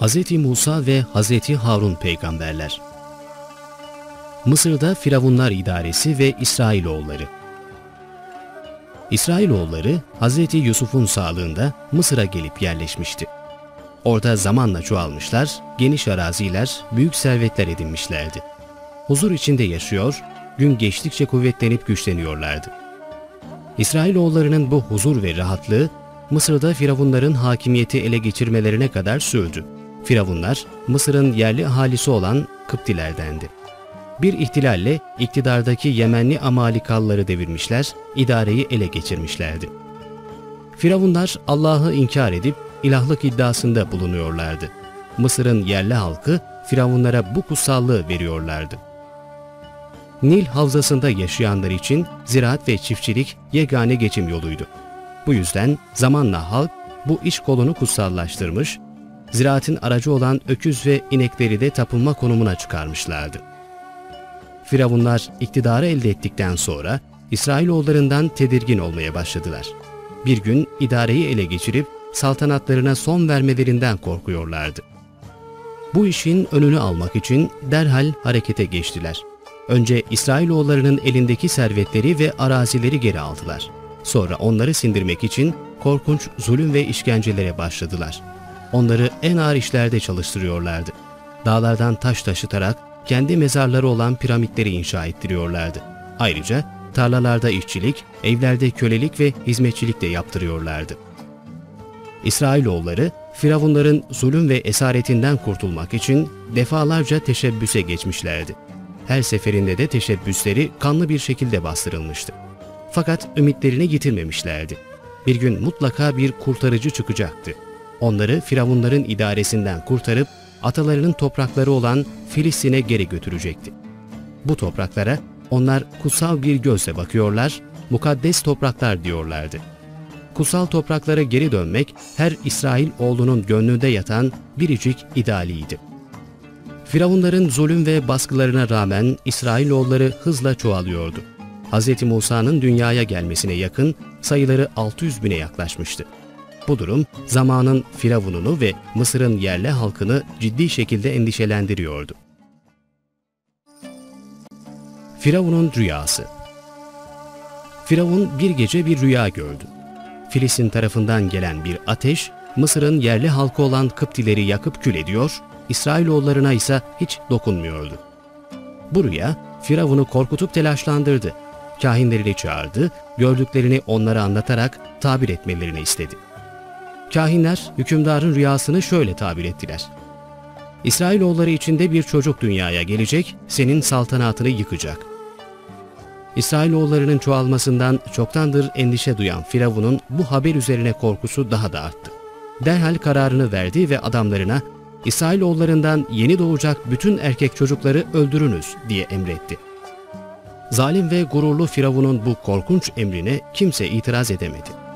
Hz. Musa ve Hz. Harun peygamberler Mısır'da Firavunlar idaresi ve İsrailoğulları İsrailoğulları Hz. Yusuf'un sağlığında Mısır'a gelip yerleşmişti. Orada zamanla çoğalmışlar, geniş araziler, büyük servetler edinmişlerdi. Huzur içinde yaşıyor, gün geçtikçe kuvvetlenip güçleniyorlardı. İsrailoğullarının bu huzur ve rahatlığı Mısır'da Firavunların hakimiyeti ele geçirmelerine kadar sürdü. Firavunlar Mısır'ın yerli ahalisi olan Kıptilerdendi. Bir ihtilalle iktidardaki Yemenli Amalikalları devirmişler, idareyi ele geçirmişlerdi. Firavunlar Allah'ı inkar edip ilahlık iddiasında bulunuyorlardı. Mısır'ın yerli halkı Firavunlara bu kutsallığı veriyorlardı. Nil havzasında yaşayanlar için ziraat ve çiftçilik yegane geçim yoluydu. Bu yüzden zamanla halk bu iş kolunu kutsallaştırmış, ziraatin aracı olan öküz ve inekleri de tapınma konumuna çıkarmışlardı. Firavunlar iktidarı elde ettikten sonra İsrailoğullarından tedirgin olmaya başladılar. Bir gün idareyi ele geçirip saltanatlarına son vermelerinden korkuyorlardı. Bu işin önünü almak için derhal harekete geçtiler. Önce İsrailoğullarının elindeki servetleri ve arazileri geri aldılar. Sonra onları sindirmek için korkunç zulüm ve işkencelere başladılar. Onları en ağır işlerde çalıştırıyorlardı. Dağlardan taş taşıtarak kendi mezarları olan piramitleri inşa ettiriyorlardı. Ayrıca tarlalarda işçilik, evlerde kölelik ve hizmetçilik de yaptırıyorlardı. İsrailoğulları, Firavunların zulüm ve esaretinden kurtulmak için defalarca teşebbüse geçmişlerdi. Her seferinde de teşebbüsleri kanlı bir şekilde bastırılmıştı. Fakat ümitlerini yitirmemişlerdi. Bir gün mutlaka bir kurtarıcı çıkacaktı. Onları Firavunların idaresinden kurtarıp atalarının toprakları olan Filistin'e geri götürecekti. Bu topraklara onlar kutsal bir gözle bakıyorlar, mukaddes topraklar diyorlardı. Kutsal topraklara geri dönmek her İsrail oğlunun gönlünde yatan biricik idealiydi. Firavunların zulüm ve baskılarına rağmen İsrailoğulları hızla çoğalıyordu. Hz. Musa'nın dünyaya gelmesine yakın sayıları 600 bine yaklaşmıştı. Bu durum zamanın Firavununu ve Mısır'ın yerli halkını ciddi şekilde endişelendiriyordu. Firavun'un rüyası Firavun bir gece bir rüya gördü. Filistin tarafından gelen bir ateş, Mısır'ın yerli halkı olan Kıptileri yakıp kül ediyor, İsrailoğullarına ise hiç dokunmuyordu. Bu rüya Firavun'u korkutup telaşlandırdı. Kahinlerini çağırdı, gördüklerini onlara anlatarak tabir etmelerini istedi. Kahinler hükümdarın rüyasını şöyle tabir ettiler. İsrailoğulları içinde bir çocuk dünyaya gelecek, senin saltanatını yıkacak. İsrailoğullarının çoğalmasından çoktandır endişe duyan Firavun'un bu haber üzerine korkusu daha da arttı. Derhal kararını verdi ve adamlarına İsrailoğullarından yeni doğacak bütün erkek çocukları öldürünüz diye emretti. Zalim ve gururlu Firavun'un bu korkunç emrine kimse itiraz edemedi.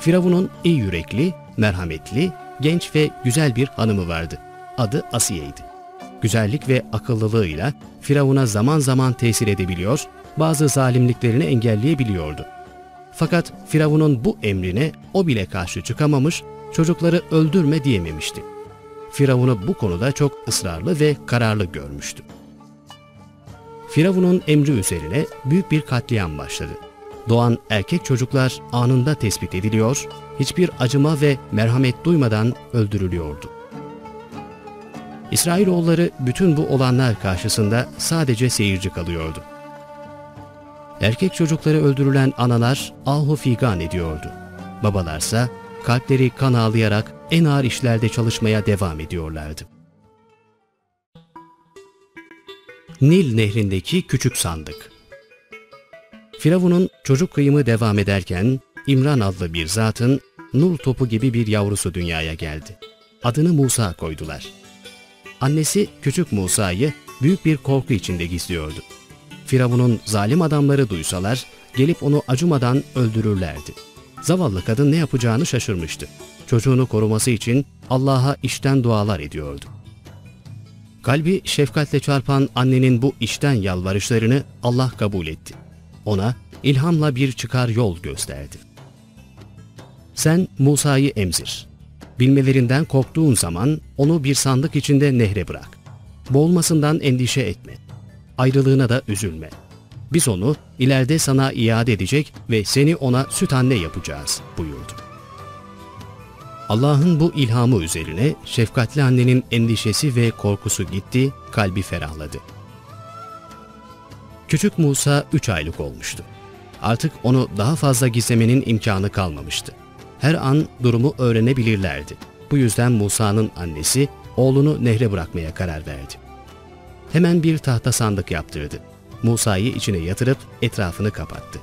Firavun'un iyi yürekli, merhametli, genç ve güzel bir hanımı vardı. Adı Asiye'ydi. Güzellik ve akıllılığıyla Firavun'a zaman zaman tesir edebiliyor, bazı zalimliklerini engelleyebiliyordu. Fakat Firavun'un bu emrine o bile karşı çıkamamış, çocukları öldürme diyememişti. Firavun'u bu konuda çok ısrarlı ve kararlı görmüştü. Firavun'un emri üzerine büyük bir katliam başladı. Doğan erkek çocuklar anında tespit ediliyor, hiçbir acıma ve merhamet duymadan öldürülüyordu. İsrailoğulları bütün bu olanlar karşısında sadece seyirci kalıyordu. Erkek çocukları öldürülen analar ahu figan ediyordu. Babalarsa kalpleri kan ağlayarak en ağır işlerde çalışmaya devam ediyorlardı. Nil nehrindeki küçük sandık Firavun'un çocuk kıyımı devam ederken İmran adlı bir zatın nur topu gibi bir yavrusu dünyaya geldi. Adını Musa koydular. Annesi küçük Musa'yı büyük bir korku içinde gizliyordu. Firavun'un zalim adamları duysalar gelip onu acımadan öldürürlerdi. Zavallı kadın ne yapacağını şaşırmıştı. Çocuğunu koruması için Allah'a işten dualar ediyordu. Kalbi şefkatle çarpan annenin bu işten yalvarışlarını Allah kabul etti. Ona ilhamla bir çıkar yol gösterdi. Sen Musa'yı emzir. Bilmelerinden korktuğun zaman onu bir sandık içinde nehre bırak. Boğulmasından endişe etme. Ayrılığına da üzülme. Biz onu ileride sana iade edecek ve seni ona süt anne yapacağız buyurdu. Allah'ın bu ilhamı üzerine şefkatli annenin endişesi ve korkusu gitti, kalbi ferahladı. Küçük Musa 3 aylık olmuştu. Artık onu daha fazla gizlemenin imkanı kalmamıştı. Her an durumu öğrenebilirlerdi. Bu yüzden Musa'nın annesi oğlunu nehre bırakmaya karar verdi. Hemen bir tahta sandık yaptırdı. Musa'yı içine yatırıp etrafını kapattı.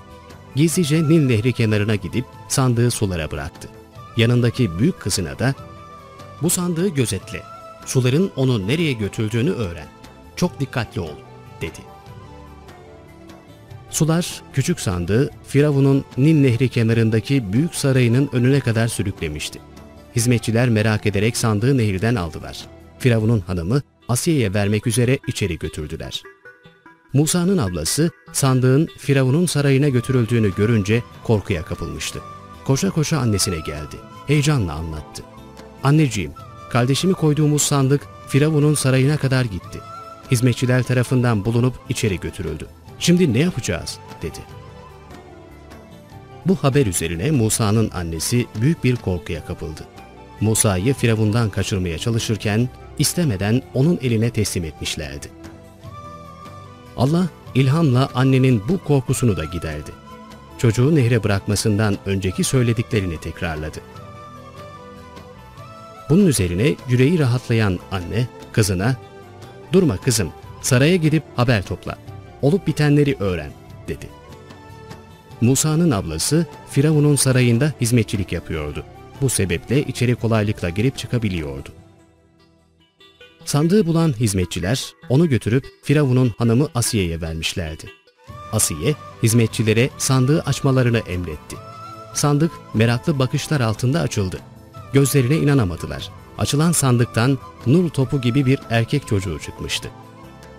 Gizlice Nil Nehri kenarına gidip sandığı sulara bıraktı. Yanındaki büyük kızına da ''Bu sandığı gözetle, suların onu nereye götürdüğünü öğren. Çok dikkatli ol.'' dedi. Sular küçük sandığı Firavun'un Nil Nehri kenarındaki büyük sarayının önüne kadar sürüklemişti. Hizmetçiler merak ederek sandığı nehirden aldılar. Firavun'un hanımı Asiye'ye vermek üzere içeri götürdüler. Musa'nın ablası sandığın Firavun'un sarayına götürüldüğünü görünce korkuya kapılmıştı. Koşa koşa annesine geldi. Heyecanla anlattı. Anneciğim, kardeşimi koyduğumuz sandık Firavun'un sarayına kadar gitti. Hizmetçiler tarafından bulunup içeri götürüldü. Şimdi ne yapacağız? dedi. Bu haber üzerine Musa'nın annesi büyük bir korkuya kapıldı. Musa'yı Firavun'dan kaçırmaya çalışırken istemeden onun eline teslim etmişlerdi. Allah ilhamla annenin bu korkusunu da giderdi. Çocuğu nehre bırakmasından önceki söylediklerini tekrarladı. Bunun üzerine yüreği rahatlayan anne kızına ''Durma kızım, saraya gidip haber topla, olup bitenleri öğren.'' dedi. Musa'nın ablası Firavun'un sarayında hizmetçilik yapıyordu. Bu sebeple içeri kolaylıkla girip çıkabiliyordu. Sandığı bulan hizmetçiler onu götürüp Firavun'un hanımı Asiye'ye vermişlerdi. Asiye, hizmetçilere sandığı açmalarını emretti. Sandık meraklı bakışlar altında açıldı. Gözlerine inanamadılar. Açılan sandıktan nur topu gibi bir erkek çocuğu çıkmıştı.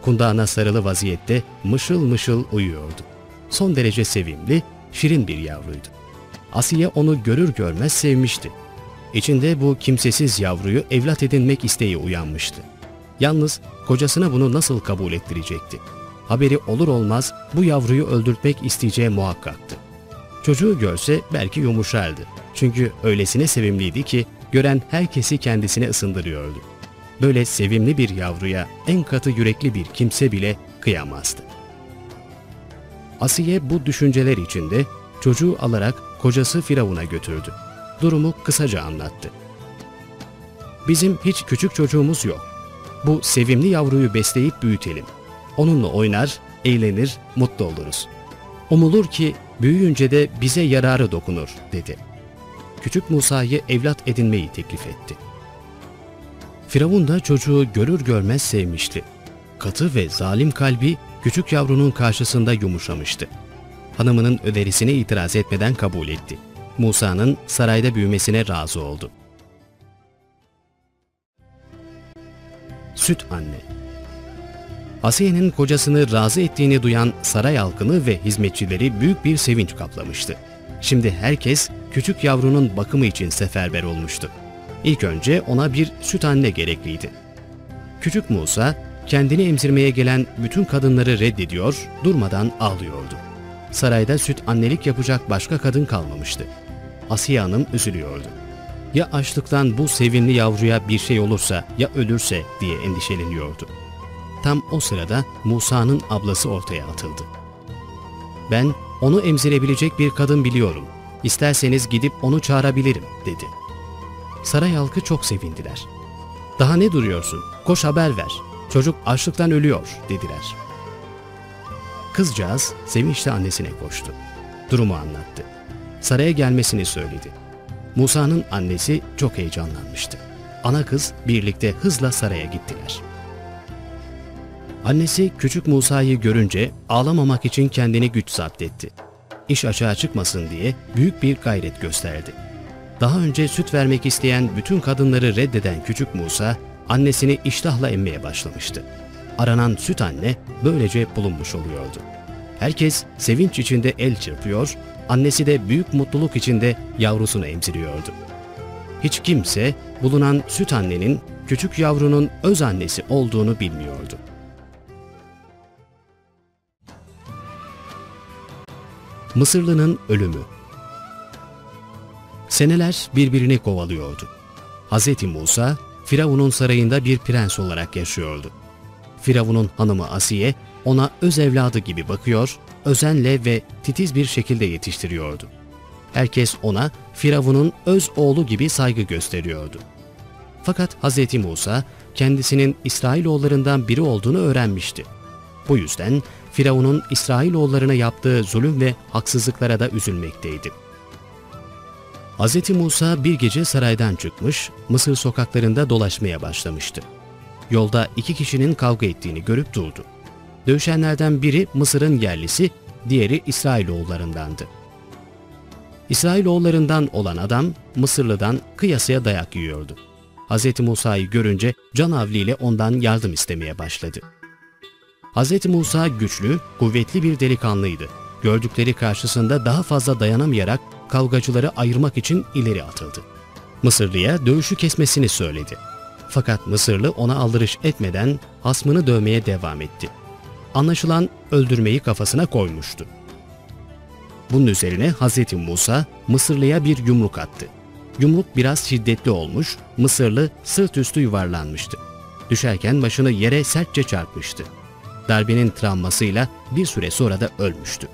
Kundağına sarılı vaziyette mışıl mışıl uyuyordu. Son derece sevimli, şirin bir yavruydu. Asiye onu görür görmez sevmişti. İçinde bu kimsesiz yavruyu evlat edinmek isteği uyanmıştı. Yalnız kocasına bunu nasıl kabul ettirecekti? Haberi olur olmaz bu yavruyu öldürtmek isteyeceği muhakkaktı. Çocuğu görse belki yumuşardı. Çünkü öylesine sevimliydi ki gören herkesi kendisine ısındırıyordu. Böyle sevimli bir yavruya en katı yürekli bir kimse bile kıyamazdı. Asiye bu düşünceler içinde çocuğu alarak kocası Firavun'a götürdü. Durumu kısaca anlattı. Bizim hiç küçük çocuğumuz yok. Bu sevimli yavruyu besleyip büyütelim. Onunla oynar, eğlenir, mutlu oluruz. Umulur ki büyüyünce de bize yararı dokunur, dedi. Küçük Musa'yı evlat edinmeyi teklif etti. Firavun da çocuğu görür görmez sevmişti. Katı ve zalim kalbi küçük yavrunun karşısında yumuşamıştı. Hanımının önerisine itiraz etmeden kabul etti. Musa'nın sarayda büyümesine razı oldu. Süt Anne Asiye'nin kocasını razı ettiğini duyan saray halkını ve hizmetçileri büyük bir sevinç kaplamıştı. Şimdi herkes küçük yavrunun bakımı için seferber olmuştu. İlk önce ona bir süt anne gerekliydi. Küçük Musa kendini emzirmeye gelen bütün kadınları reddediyor, durmadan ağlıyordu. Sarayda süt annelik yapacak başka kadın kalmamıştı. Asiye Hanım üzülüyordu. Ya açlıktan bu sevimli yavruya bir şey olursa, ya ölürse diye endişeleniyordu. Tam o sırada Musa'nın ablası ortaya atıldı. Ben onu emzirebilecek bir kadın biliyorum. İsterseniz gidip onu çağırabilirim dedi. Saray halkı çok sevindiler. Daha ne duruyorsun? Koş haber ver. Çocuk açlıktan ölüyor dediler. Kızcağız sevinçle annesine koştu. Durumu anlattı. Saraya gelmesini söyledi. Musa'nın annesi çok heyecanlanmıştı. Ana kız birlikte hızla saraya gittiler. Annesi küçük Musa'yı görünce ağlamamak için kendini güç zapt etti. İş açığa çıkmasın diye büyük bir gayret gösterdi. Daha önce süt vermek isteyen bütün kadınları reddeden küçük Musa, annesini iştahla emmeye başlamıştı. Aranan süt anne böylece bulunmuş oluyordu. Herkes sevinç içinde el çırpıyor, annesi de büyük mutluluk içinde yavrusunu emziriyordu. hiç kimse bulunan süt annenin küçük yavrunun öz annesi olduğunu bilmiyordu. Mısırlı'nın ölümü Seneler birbirini kovalıyordu. Hz. Musa, Firavun'un sarayında bir prens olarak yaşıyordu. Firavun'un hanımı Asiye, ona öz evladı gibi bakıyor, özenle ve titiz bir şekilde yetiştiriyordu. Herkes ona Firavun'un öz oğlu gibi saygı gösteriyordu. Fakat Hz. Musa kendisinin İsrailoğullarından biri olduğunu öğrenmişti. Bu yüzden Firavun'un İsrailoğullarına yaptığı zulüm ve haksızlıklara da üzülmekteydi. Hz. Musa bir gece saraydan çıkmış, Mısır sokaklarında dolaşmaya başlamıştı. Yolda iki kişinin kavga ettiğini görüp durdu. Dövüşenlerden biri Mısır'ın yerlisi, diğeri İsrailoğullarındandı. İsrailoğullarından olan adam Mısırlı'dan kıyasıya dayak yiyordu. Hz. Musa'yı görünce can havliyle ondan yardım istemeye başladı. Hz. Musa güçlü, kuvvetli bir delikanlıydı. Gördükleri karşısında daha fazla dayanamayarak kavgacıları ayırmak için ileri atıldı. Mısırlı'ya dövüşü kesmesini söyledi. Fakat Mısırlı ona aldırış etmeden hasmını dövmeye devam etti. Anlaşılan öldürmeyi kafasına koymuştu. Bunun üzerine Hz. Musa Mısırlı'ya bir yumruk attı. Yumruk biraz şiddetli olmuş, Mısırlı sırt üstü yuvarlanmıştı. Düşerken başını yere sertçe çarpmıştı. Darbenin travmasıyla bir süre sonra da ölmüştü.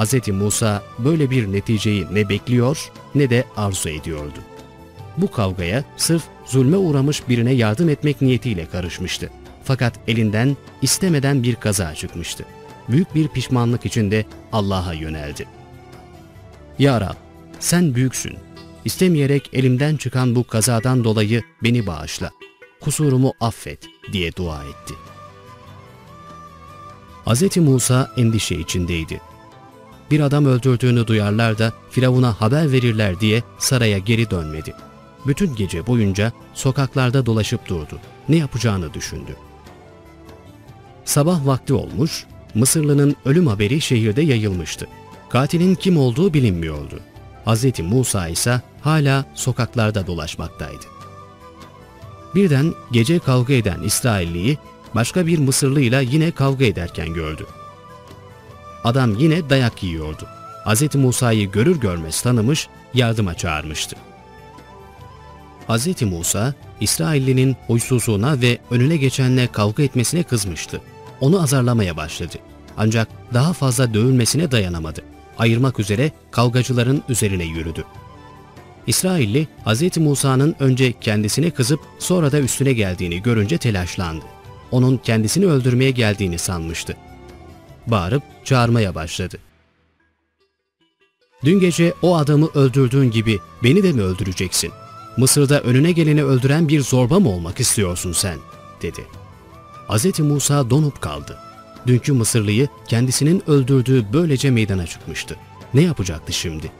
Hz. Musa böyle bir neticeyi ne bekliyor ne de arzu ediyordu. Bu kavgaya sırf zulme uğramış birine yardım etmek niyetiyle karışmıştı. Fakat elinden istemeden bir kaza çıkmıştı. Büyük bir pişmanlık içinde Allah'a yöneldi. Ya Rab, sen büyüksün. İstemeyerek elimden çıkan bu kazadan dolayı beni bağışla. Kusurumu affet diye dua etti. Hz. Musa endişe içindeydi bir adam öldürdüğünü duyarlar da Firavun'a haber verirler diye saraya geri dönmedi. Bütün gece boyunca sokaklarda dolaşıp durdu. Ne yapacağını düşündü. Sabah vakti olmuş, Mısırlı'nın ölüm haberi şehirde yayılmıştı. Katilin kim olduğu bilinmiyordu. Hz. Musa ise hala sokaklarda dolaşmaktaydı. Birden gece kavga eden İsrailliyi başka bir Mısırlıyla yine kavga ederken gördü. Adam yine dayak yiyordu. Hz. Musa'yı görür görmez tanımış, yardıma çağırmıştı. Hz. Musa, İsraillinin huysuzluğuna ve önüne geçenle kavga etmesine kızmıştı. Onu azarlamaya başladı. Ancak daha fazla dövülmesine dayanamadı. Ayırmak üzere kavgacıların üzerine yürüdü. İsrailli, Hz. Musa'nın önce kendisine kızıp sonra da üstüne geldiğini görünce telaşlandı. Onun kendisini öldürmeye geldiğini sanmıştı bağırıp çağırmaya başladı. Dün gece o adamı öldürdüğün gibi beni de mi öldüreceksin? Mısır'da önüne geleni öldüren bir zorba mı olmak istiyorsun sen? dedi. Hz. Musa donup kaldı. Dünkü Mısırlıyı kendisinin öldürdüğü böylece meydana çıkmıştı. Ne yapacaktı şimdi?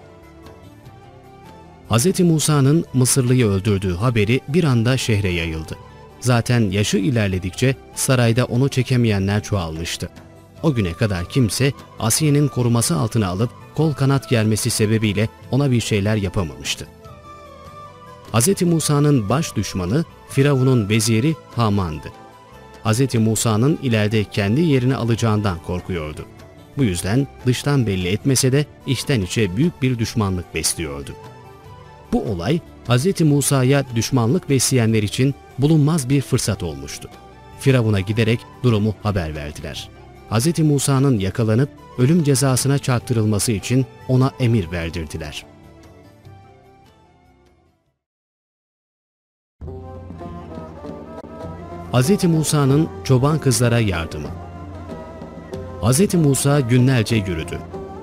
Hz. Musa'nın Mısırlıyı öldürdüğü haberi bir anda şehre yayıldı. Zaten yaşı ilerledikçe sarayda onu çekemeyenler çoğalmıştı. O güne kadar kimse Asiye'nin koruması altına alıp kol kanat gelmesi sebebiyle ona bir şeyler yapamamıştı. Hz. Musa'nın baş düşmanı Firavun'un veziri Haman'dı. Hz. Musa'nın ileride kendi yerini alacağından korkuyordu. Bu yüzden dıştan belli etmese de içten içe büyük bir düşmanlık besliyordu. Bu olay Hz. Musa'ya düşmanlık besleyenler için bulunmaz bir fırsat olmuştu. Firavun'a giderek durumu haber verdiler.'' Hz. Musa'nın yakalanıp ölüm cezasına çarptırılması için ona emir verdirdiler. Hz. Musa'nın çoban kızlara yardımı Hz. Musa günlerce yürüdü.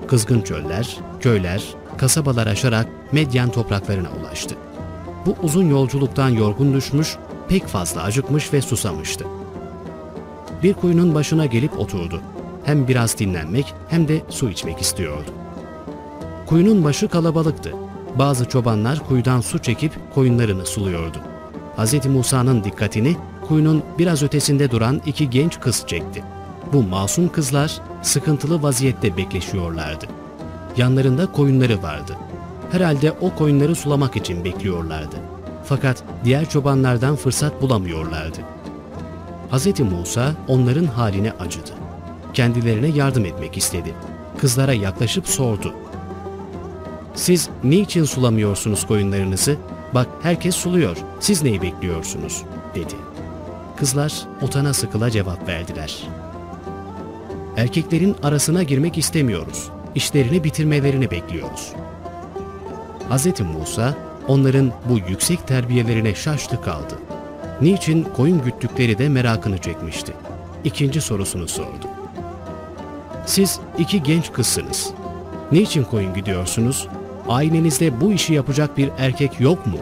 Kızgın çöller, köyler, kasabalar aşarak Medyen topraklarına ulaştı. Bu uzun yolculuktan yorgun düşmüş, pek fazla acıkmış ve susamıştı bir kuyunun başına gelip oturdu. Hem biraz dinlenmek hem de su içmek istiyordu. Kuyunun başı kalabalıktı. Bazı çobanlar kuyudan su çekip koyunlarını suluyordu. Hz. Musa'nın dikkatini kuyunun biraz ötesinde duran iki genç kız çekti. Bu masum kızlar sıkıntılı vaziyette bekleşiyorlardı. Yanlarında koyunları vardı. Herhalde o koyunları sulamak için bekliyorlardı. Fakat diğer çobanlardan fırsat bulamıyorlardı. Hz. Musa onların haline acıdı. Kendilerine yardım etmek istedi. Kızlara yaklaşıp sordu. Siz niçin sulamıyorsunuz koyunlarınızı? Bak herkes suluyor. Siz neyi bekliyorsunuz? dedi. Kızlar otana sıkıla cevap verdiler. Erkeklerin arasına girmek istemiyoruz. İşlerini bitirmelerini bekliyoruz. Hz. Musa onların bu yüksek terbiyelerine şaştı kaldı. Niçin koyun güttükleri de merakını çekmişti. İkinci sorusunu sordu. Siz iki genç kızsınız. Niçin koyun gidiyorsunuz? Ailenizde bu işi yapacak bir erkek yok mu?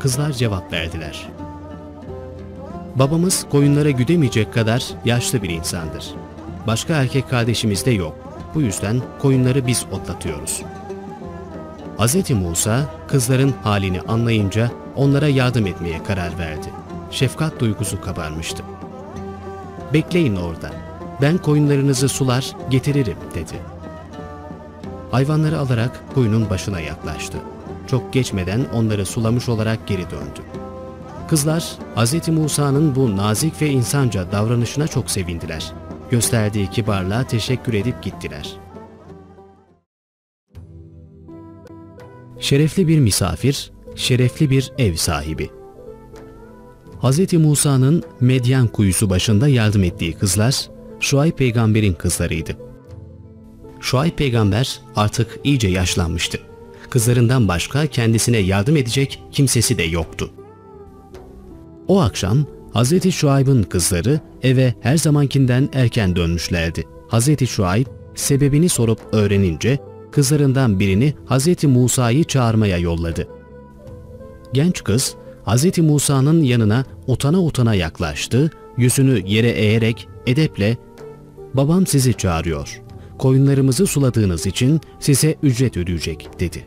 Kızlar cevap verdiler. Babamız koyunlara güdemeyecek kadar yaşlı bir insandır. Başka erkek kardeşimiz de yok. Bu yüzden koyunları biz otlatıyoruz. Hz. Musa kızların halini anlayınca onlara yardım etmeye karar verdi. Şefkat duygusu kabarmıştı. Bekleyin orada. Ben koyunlarınızı sular, getiririm dedi. Hayvanları alarak koyunun başına yaklaştı. Çok geçmeden onları sulamış olarak geri döndü. Kızlar Hz. Musa'nın bu nazik ve insanca davranışına çok sevindiler. Gösterdiği kibarlığa teşekkür edip gittiler. Şerefli bir misafir, şerefli bir ev sahibi. Hz. Musa'nın Medyen kuyusu başında yardım ettiği kızlar, Şuayb peygamberin kızlarıydı. Şuayb peygamber artık iyice yaşlanmıştı. Kızlarından başka kendisine yardım edecek kimsesi de yoktu. O akşam Hz. Şuayb'ın kızları eve her zamankinden erken dönmüşlerdi. Hz. Şuayb sebebini sorup öğrenince kızlarından birini Hz. Musa'yı çağırmaya yolladı. Genç kız Hz. Musa'nın yanına utana utana yaklaştı, yüzünü yere eğerek edeple ''Babam sizi çağırıyor. Koyunlarımızı suladığınız için size ücret ödeyecek.'' dedi.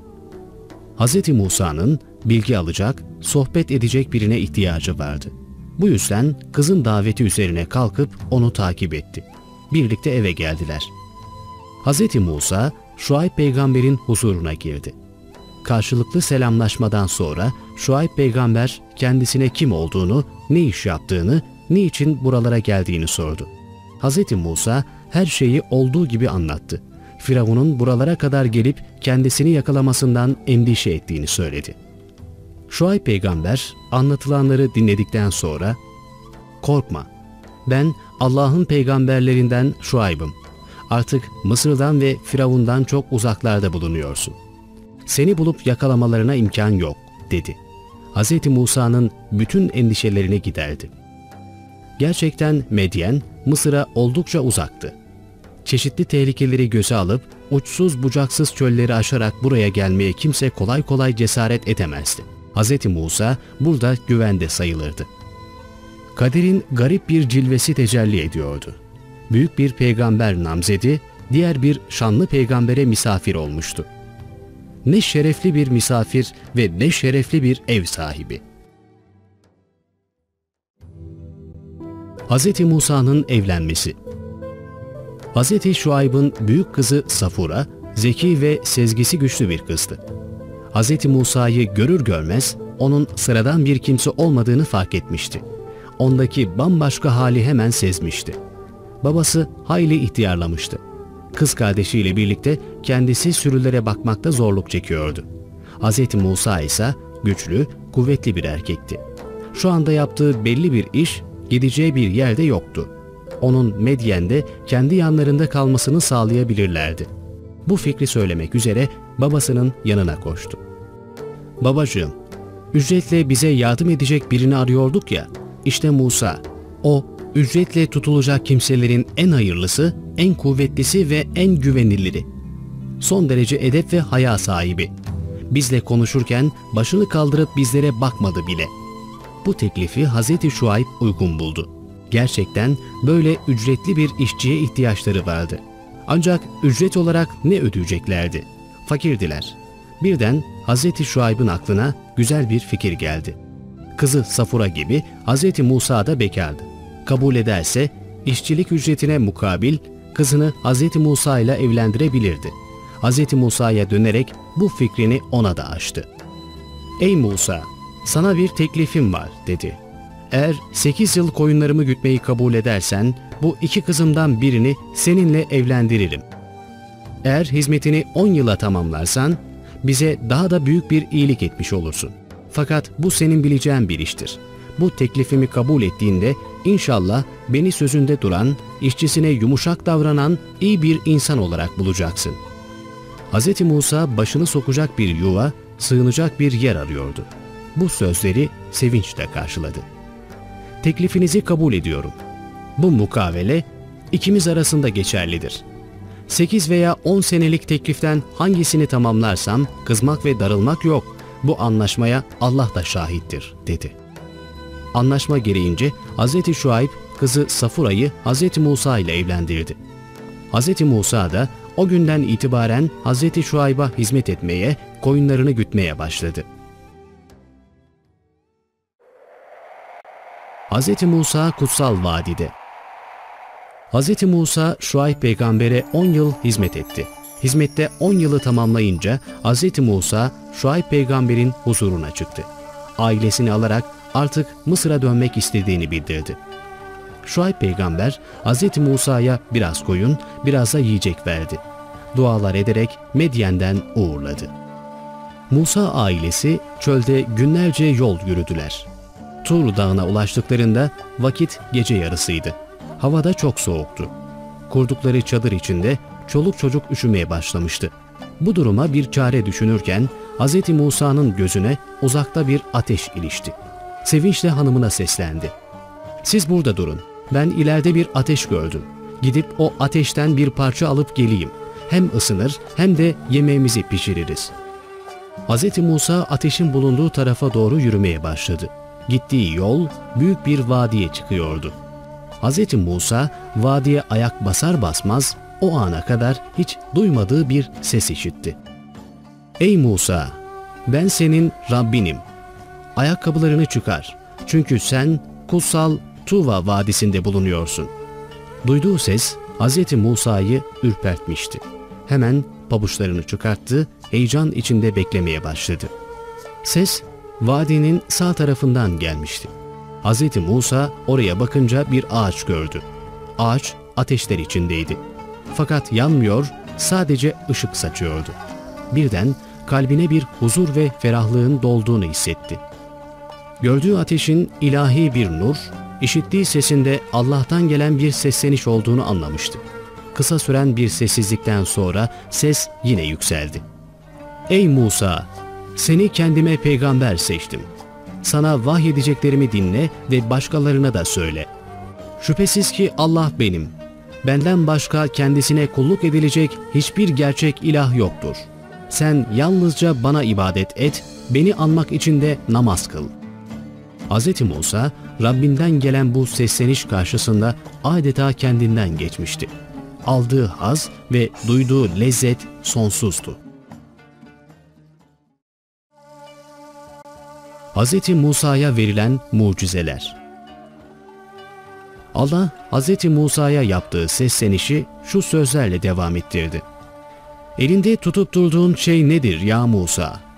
Hz. Musa'nın bilgi alacak, sohbet edecek birine ihtiyacı vardı. Bu yüzden kızın daveti üzerine kalkıp onu takip etti. Birlikte eve geldiler. Hz. Musa, Şuayb peygamberin huzuruna girdi. Karşılıklı selamlaşmadan sonra Şuayb peygamber kendisine kim olduğunu, ne iş yaptığını, niçin buralara geldiğini sordu. Hz. Musa her şeyi olduğu gibi anlattı. Firavun'un buralara kadar gelip kendisini yakalamasından endişe ettiğini söyledi. Şuayb peygamber anlatılanları dinledikten sonra ''Korkma, ben Allah'ın peygamberlerinden Şuayb'ım. Artık Mısır'dan ve Firavun'dan çok uzaklarda bulunuyorsun. Seni bulup yakalamalarına imkan yok.'' dedi. Hz. Musa'nın bütün endişelerini giderdi. Gerçekten Medyen, Mısır'a oldukça uzaktı. Çeşitli tehlikeleri göze alıp uçsuz bucaksız çölleri aşarak buraya gelmeye kimse kolay kolay cesaret edemezdi. Hz. Musa burada güvende sayılırdı. Kaderin garip bir cilvesi tecelli ediyordu. Büyük bir peygamber namzedi, diğer bir şanlı peygambere misafir olmuştu. Ne şerefli bir misafir ve ne şerefli bir ev sahibi. Hz. Musa'nın evlenmesi Hz. Şuayb'ın büyük kızı Safura, zeki ve sezgisi güçlü bir kızdı. Hz. Musa'yı görür görmez onun sıradan bir kimse olmadığını fark etmişti. Ondaki bambaşka hali hemen sezmişti. Babası hayli ihtiyarlamıştı. Kız kardeşiyle birlikte kendisi sürülere bakmakta zorluk çekiyordu. Hz. Musa ise güçlü, kuvvetli bir erkekti. Şu anda yaptığı belli bir iş, gideceği bir yerde yoktu. Onun Medyen'de kendi yanlarında kalmasını sağlayabilirlerdi. Bu fikri söylemek üzere babasının yanına koştu. Babacığım, ücretle bize yardım edecek birini arıyorduk ya, işte Musa. O, ücretle tutulacak kimselerin en hayırlısı, en kuvvetlisi ve en güveniliri. Son derece edep ve haya sahibi. Bizle konuşurken başını kaldırıp bizlere bakmadı bile. Bu teklifi Hz. Şuayb uygun buldu. Gerçekten böyle ücretli bir işçiye ihtiyaçları vardı. Ancak ücret olarak ne ödeyeceklerdi? Fakirdiler. Birden Hz. Şuayb'ın aklına güzel bir fikir geldi. Kızı Safura gibi Hz. Musa da bekardı. Kabul ederse işçilik ücretine mukabil kızını Hz. Musa ile evlendirebilirdi. Hz. Musa'ya dönerek bu fikrini ona da açtı. Ey Musa, sana bir teklifim var dedi. Eğer 8 yıl koyunlarımı gütmeyi kabul edersen bu iki kızımdan birini seninle evlendiririm. Eğer hizmetini 10 yıla tamamlarsan bize daha da büyük bir iyilik etmiş olursun. Fakat bu senin bileceğin bir iştir. Bu teklifimi kabul ettiğinde inşallah beni sözünde duran, işçisine yumuşak davranan iyi bir insan olarak bulacaksın. Hz. Musa başını sokacak bir yuva, sığınacak bir yer arıyordu. Bu sözleri sevinçle karşıladı. Teklifinizi kabul ediyorum. Bu mukavele ikimiz arasında geçerlidir. 8 veya 10 senelik tekliften hangisini tamamlarsam kızmak ve darılmak yok. Bu anlaşmaya Allah da şahittir, dedi. Anlaşma gereğince Hz. Şuayb kızı Safura'yı Hz. Musa ile evlendirdi. Hz. Musa da o günden itibaren Hz. Şuayb'a hizmet etmeye, koyunlarını gütmeye başladı. Hz. Musa Kutsal Vadide Hz. Musa Şuayb peygambere 10 yıl hizmet etti. Hizmette 10 yılı tamamlayınca Hz. Musa Şuayb peygamberin huzuruna çıktı. Ailesini alarak artık Mısır'a dönmek istediğini bildirdi. Şuayb peygamber Hz. Musa'ya biraz koyun, biraz da yiyecek verdi. Dualar ederek Medyen'den uğurladı. Musa ailesi çölde günlerce yol yürüdüler. Tur dağına ulaştıklarında vakit gece yarısıydı. Havada çok soğuktu. Kurdukları çadır içinde çoluk çocuk üşümeye başlamıştı. Bu duruma bir çare düşünürken Hz. Musa'nın gözüne uzakta bir ateş ilişti. Sevinçle hanımına seslendi. Siz burada durun. Ben ileride bir ateş gördüm. Gidip o ateşten bir parça alıp geleyim. Hem ısınır hem de yemeğimizi pişiririz. Hz. Musa ateşin bulunduğu tarafa doğru yürümeye başladı. Gittiği yol büyük bir vadiye çıkıyordu. Hz. Musa vadiye ayak basar basmaz o ana kadar hiç duymadığı bir ses işitti. Ey Musa! Ben senin Rabbinim. Ayakkabılarını çıkar. Çünkü sen kutsal Tuva vadisinde bulunuyorsun. Duyduğu ses Hz. Musa'yı ürpertmişti. Hemen pabuçlarını çıkarttı, heyecan içinde beklemeye başladı. Ses vadinin sağ tarafından gelmişti. Hz. Musa oraya bakınca bir ağaç gördü. Ağaç ateşler içindeydi. Fakat yanmıyor, sadece ışık saçıyordu. Birden kalbine bir huzur ve ferahlığın dolduğunu hissetti. Gördüğü ateşin ilahi bir nur, işittiği sesinde Allah'tan gelen bir sesleniş olduğunu anlamıştı. Kısa süren bir sessizlikten sonra ses yine yükseldi. Ey Musa! Seni kendime peygamber seçtim. Sana vahyedeceklerimi dinle ve başkalarına da söyle. Şüphesiz ki Allah benim. Benden başka kendisine kulluk edilecek hiçbir gerçek ilah yoktur. Sen yalnızca bana ibadet et, beni anmak için de namaz kıl. Hz. Musa, Rabbinden gelen bu sesleniş karşısında adeta kendinden geçmişti. Aldığı haz ve duyduğu lezzet sonsuzdu. Hz. Musa'ya verilen mucizeler Allah Hz. Musa'ya yaptığı seslenişi şu sözlerle devam ettirdi. Elinde tutup durduğun şey nedir ya Musa?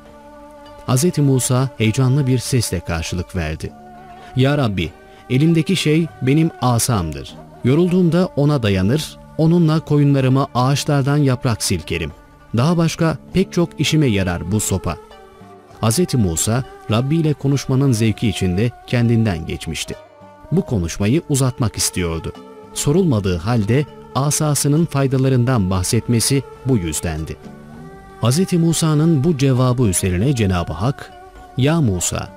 Hz. Musa heyecanlı bir sesle karşılık verdi. Ya Rabbi, elimdeki şey benim asamdır. Yorulduğumda ona dayanır, onunla koyunlarıma ağaçlardan yaprak silkerim. Daha başka pek çok işime yarar bu sopa. Hz. Musa, Rabbi ile konuşmanın zevki içinde kendinden geçmişti. Bu konuşmayı uzatmak istiyordu. Sorulmadığı halde asasının faydalarından bahsetmesi bu yüzdendi. Hz. Musa'nın bu cevabı üzerine Cenab-ı Hak, ''Ya Musa,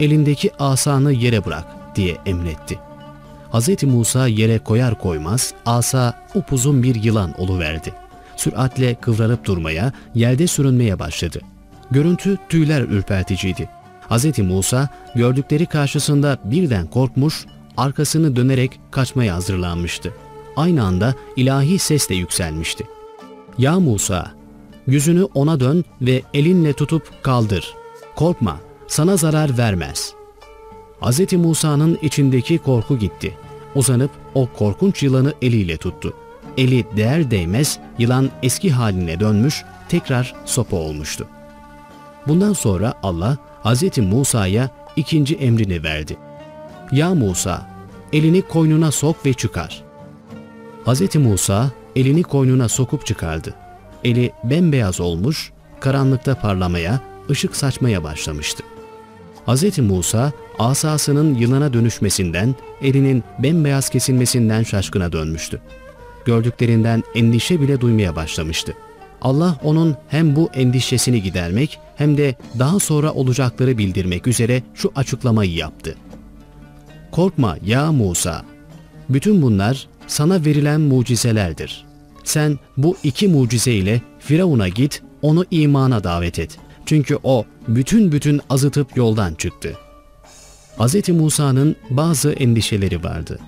elindeki asanı yere bırak.'' diye emretti. Hz. Musa yere koyar koymaz asa upuzun bir yılan oluverdi. Süratle kıvranıp durmaya, yerde sürünmeye başladı. Görüntü tüyler ürperticiydi. Hz. Musa gördükleri karşısında birden korkmuş, arkasını dönerek kaçmaya hazırlanmıştı. Aynı anda ilahi ses de yükselmişti. ''Ya Musa, yüzünü ona dön ve elinle tutup kaldır. Korkma, sana zarar vermez.'' Hz. Musa'nın içindeki korku gitti. Uzanıp o korkunç yılanı eliyle tuttu. eli değer değmez yılan eski haline dönmüş, tekrar sopa olmuştu. Bundan sonra Allah Hz. Musa'ya ikinci emrini verdi. Ya Musa, elini koynuna sok ve çıkar. Hz. Musa elini koynuna sokup çıkardı. Eli bembeyaz olmuş, karanlıkta parlamaya, ışık saçmaya başlamıştı. Hz. Musa asasının yılana dönüşmesinden, elinin bembeyaz kesilmesinden şaşkına dönmüştü. Gördüklerinden endişe bile duymaya başlamıştı. Allah onun hem bu endişesini gidermek hem de daha sonra olacakları bildirmek üzere şu açıklamayı yaptı. Korkma ya Musa! Bütün bunlar sana verilen mucizelerdir. Sen bu iki mucize ile Firavun'a git, onu imana davet et. Çünkü o bütün bütün azıtıp yoldan çıktı. Hz. Musa'nın bazı endişeleri vardı.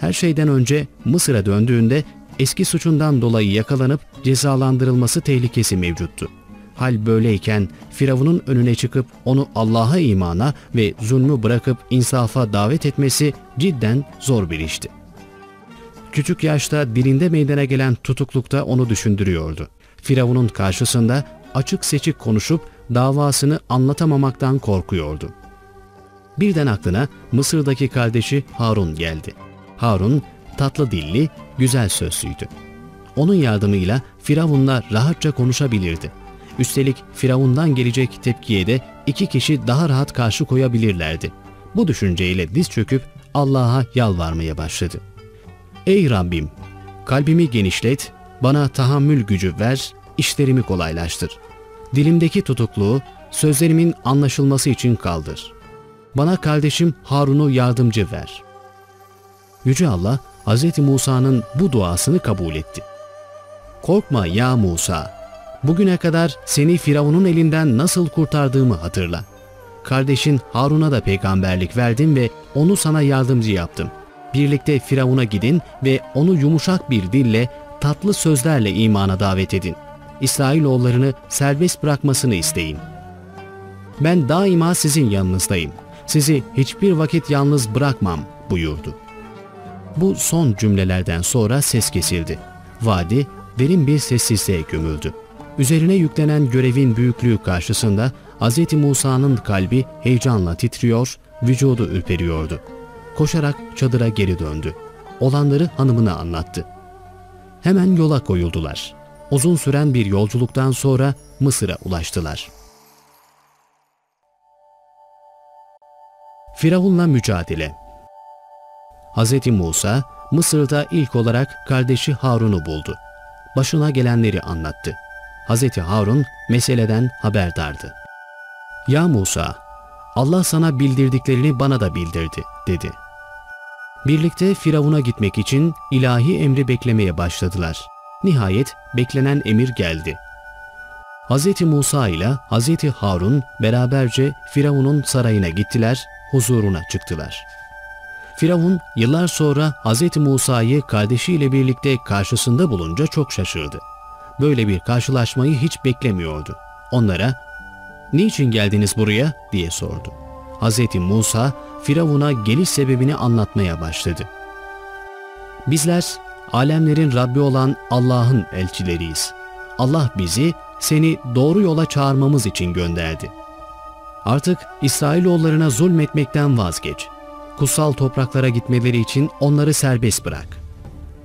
Her şeyden önce Mısır'a döndüğünde eski suçundan dolayı yakalanıp cezalandırılması tehlikesi mevcuttu. Hal böyleyken Firavun'un önüne çıkıp onu Allah'a imana ve zulmü bırakıp insafa davet etmesi cidden zor bir işti. Küçük yaşta dilinde meydana gelen tutuklukta onu düşündürüyordu. Firavun'un karşısında açık seçik konuşup davasını anlatamamaktan korkuyordu. Birden aklına Mısır'daki kardeşi Harun geldi. Harun tatlı dilli, güzel sözlüydü. Onun yardımıyla Firavun'la rahatça konuşabilirdi. Üstelik Firavun'dan gelecek tepkiye de iki kişi daha rahat karşı koyabilirlerdi. Bu düşünceyle diz çöküp Allah'a yalvarmaya başladı. Ey Rabbim! Kalbimi genişlet, bana tahammül gücü ver, işlerimi kolaylaştır. Dilimdeki tutukluğu sözlerimin anlaşılması için kaldır. Bana kardeşim Harun'u yardımcı ver. Yüce Allah Hz. Musa'nın bu duasını kabul etti. Korkma ya Musa, bugüne kadar seni Firavun'un elinden nasıl kurtardığımı hatırla. Kardeşin Harun'a da peygamberlik verdim ve onu sana yardımcı yaptım. Birlikte Firavun'a gidin ve onu yumuşak bir dille, tatlı sözlerle imana davet edin. İsrailoğullarını serbest bırakmasını isteyin. Ben daima sizin yanınızdayım. Sizi hiçbir vakit yalnız bırakmam buyurdu. Bu son cümlelerden sonra ses kesildi. Vadi derin bir sessizliğe gömüldü. Üzerine yüklenen görevin büyüklüğü karşısında Hz. Musa'nın kalbi heyecanla titriyor, vücudu ürperiyordu. Koşarak çadıra geri döndü. Olanları hanımına anlattı. Hemen yola koyuldular. Uzun süren bir yolculuktan sonra Mısır'a ulaştılar. Firavun'la mücadele Hz. Musa, Mısır'da ilk olarak kardeşi Harun'u buldu. Başına gelenleri anlattı. Hz. Harun meseleden haberdardı. Ya Musa, Allah sana bildirdiklerini bana da bildirdi, dedi. Birlikte Firavun'a gitmek için ilahi emri beklemeye başladılar. Nihayet beklenen emir geldi. Hz. Musa ile Hz. Harun beraberce Firavun'un sarayına gittiler, huzuruna çıktılar. Firavun yıllar sonra Hz. Musa'yı kardeşiyle birlikte karşısında bulunca çok şaşırdı. Böyle bir karşılaşmayı hiç beklemiyordu. Onlara, ''Niçin geldiniz buraya?'' diye sordu. Hz. Musa, Firavun'a geliş sebebini anlatmaya başladı. Bizler, alemlerin Rabbi olan Allah'ın elçileriyiz. Allah bizi, seni doğru yola çağırmamız için gönderdi. Artık İsrailoğullarına zulmetmekten vazgeç. Kutsal topraklara gitmeleri için onları serbest bırak.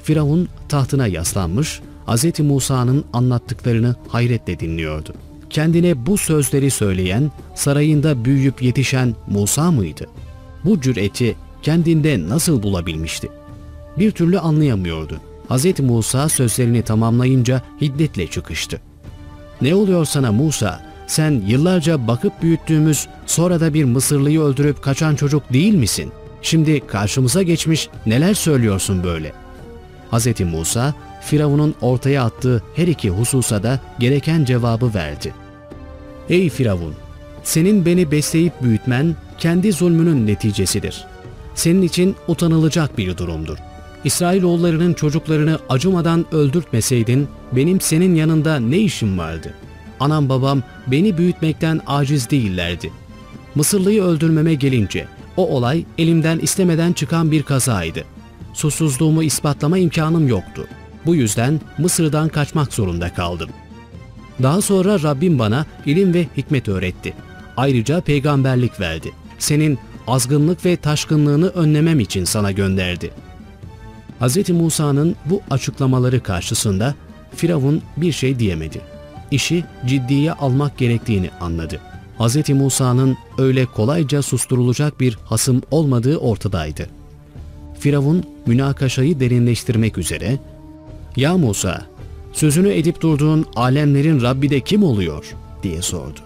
Firavun tahtına yaslanmış, Hz. Musa'nın anlattıklarını hayretle dinliyordu. Kendine bu sözleri söyleyen, sarayında büyüyüp yetişen Musa mıydı? Bu cüreti kendinde nasıl bulabilmişti? Bir türlü anlayamıyordu. Hz. Musa sözlerini tamamlayınca hiddetle çıkıştı. Ne oluyor sana Musa? Sen yıllarca bakıp büyüttüğümüz sonra da bir Mısırlıyı öldürüp kaçan çocuk değil misin? Şimdi karşımıza geçmiş neler söylüyorsun böyle? Hz. Musa, Firavun'un ortaya attığı her iki hususa da gereken cevabı verdi. Ey Firavun! Senin beni besleyip büyütmen kendi zulmünün neticesidir. Senin için utanılacak bir durumdur. İsrailoğullarının çocuklarını acımadan öldürtmeseydin benim senin yanında ne işim vardı? Anam babam beni büyütmekten aciz değillerdi. Mısırlıyı öldürmeme gelince o olay elimden istemeden çıkan bir kazaydı. Susuzluğumu ispatlama imkanım yoktu. Bu yüzden Mısır'dan kaçmak zorunda kaldım. Daha sonra Rabbim bana ilim ve hikmet öğretti. Ayrıca peygamberlik verdi. Senin azgınlık ve taşkınlığını önlemem için sana gönderdi. Hz. Musa'nın bu açıklamaları karşısında Firavun bir şey diyemedi. İşi ciddiye almak gerektiğini anladı. Hz. Musa'nın öyle kolayca susturulacak bir hasım olmadığı ortadaydı. Firavun münakaşayı derinleştirmek üzere ''Ya Musa, sözünü edip durduğun alemlerin Rabbi de kim oluyor?'' diye sordu.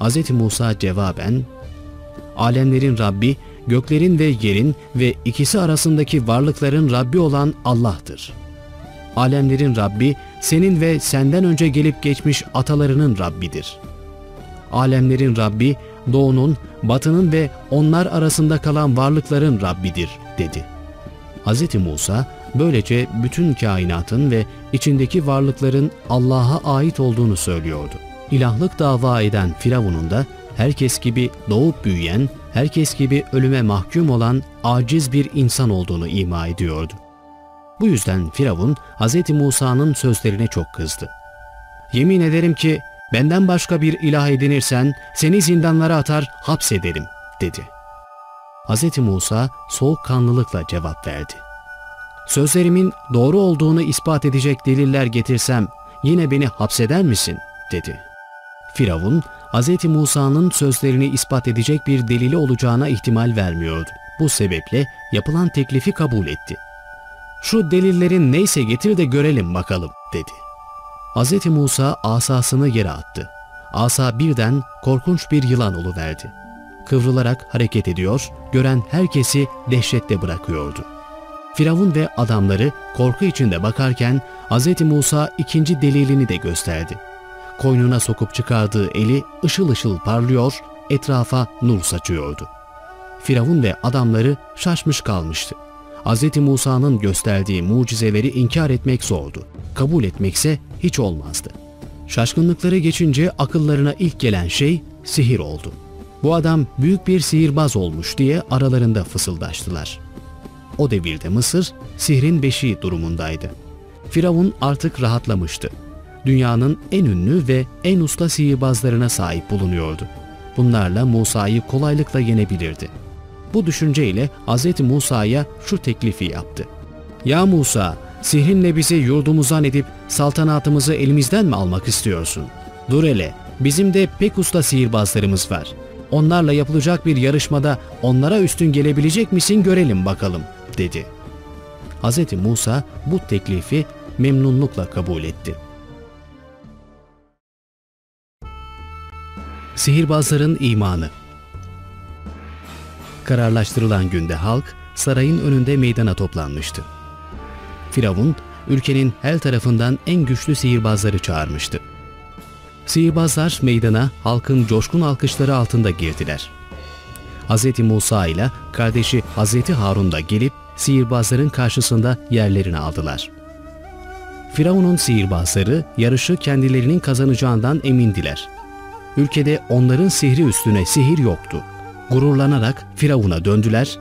Hz. Musa cevaben ''Alemlerin Rabbi, göklerin ve yerin ve ikisi arasındaki varlıkların Rabbi olan Allah'tır. Alemlerin Rabbi, senin ve senden önce gelip geçmiş atalarının Rabbidir. Alemlerin Rabbi, doğunun, batının ve onlar arasında kalan varlıkların Rabbidir, dedi. Hz. Musa, böylece bütün kainatın ve içindeki varlıkların Allah'a ait olduğunu söylüyordu. İlahlık dava eden Firavun'un da herkes gibi doğup büyüyen, herkes gibi ölüme mahkum olan aciz bir insan olduğunu ima ediyordu. Bu yüzden Firavun Hz. Musa'nın sözlerine çok kızdı. Yemin ederim ki benden başka bir ilah edinirsen seni zindanlara atar hapsederim dedi. Hz. Musa soğukkanlılıkla cevap verdi. Sözlerimin doğru olduğunu ispat edecek deliller getirsem yine beni hapseder misin? dedi. Firavun, Hz. Musa'nın sözlerini ispat edecek bir delili olacağına ihtimal vermiyordu. Bu sebeple yapılan teklifi kabul etti. Şu delillerin neyse getir de görelim bakalım dedi. Hz. Musa asasını yere attı. Asa birden korkunç bir yılan oluverdi. Kıvrılarak hareket ediyor, gören herkesi dehşette bırakıyordu. Firavun ve adamları korku içinde bakarken Hz. Musa ikinci delilini de gösterdi. Koynuna sokup çıkardığı eli ışıl ışıl parlıyor, etrafa nur saçıyordu. Firavun ve adamları şaşmış kalmıştı. Hz. Musa'nın gösterdiği mucizeleri inkar etmek zordu. Kabul etmekse hiç olmazdı. Şaşkınlıkları geçince akıllarına ilk gelen şey sihir oldu. Bu adam büyük bir sihirbaz olmuş diye aralarında fısıldaştılar. O devirde Mısır sihrin beşiği durumundaydı. Firavun artık rahatlamıştı. Dünyanın en ünlü ve en usta sihirbazlarına sahip bulunuyordu. Bunlarla Musa'yı kolaylıkla yenebilirdi. Bu düşünceyle Hz. Musa'ya şu teklifi yaptı. Ya Musa, sihrinle bizi yurdumuzdan edip saltanatımızı elimizden mi almak istiyorsun? Dur hele, bizim de pek usta sihirbazlarımız var. Onlarla yapılacak bir yarışmada onlara üstün gelebilecek misin görelim bakalım, dedi. Hz. Musa bu teklifi memnunlukla kabul etti. Sihirbazların imanı Kararlaştırılan günde halk sarayın önünde meydana toplanmıştı. Firavun, ülkenin her tarafından en güçlü sihirbazları çağırmıştı. Sihirbazlar meydana halkın coşkun alkışları altında girdiler. Hz. Musa ile kardeşi Hz. Harun da gelip sihirbazların karşısında yerlerini aldılar. Firavun'un sihirbazları yarışı kendilerinin kazanacağından emindiler. Ülkede onların sihri üstüne sihir yoktu gururlanarak Firavun'a döndüler.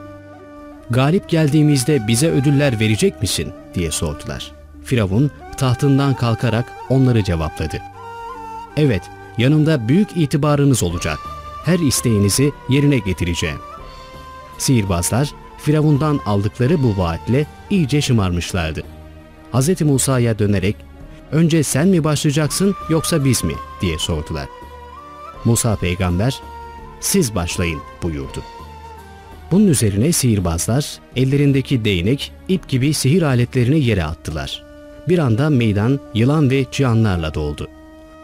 Galip geldiğimizde bize ödüller verecek misin diye sordular. Firavun tahtından kalkarak onları cevapladı. Evet, yanımda büyük itibarınız olacak. Her isteğinizi yerine getireceğim. Sihirbazlar Firavundan aldıkları bu vaatle iyice şımarmışlardı. Hz. Musa'ya dönerek önce sen mi başlayacaksın yoksa biz mi diye sordular. Musa peygamber siz başlayın buyurdu. Bunun üzerine sihirbazlar ellerindeki değnek, ip gibi sihir aletlerini yere attılar. Bir anda meydan yılan ve cihanlarla doldu.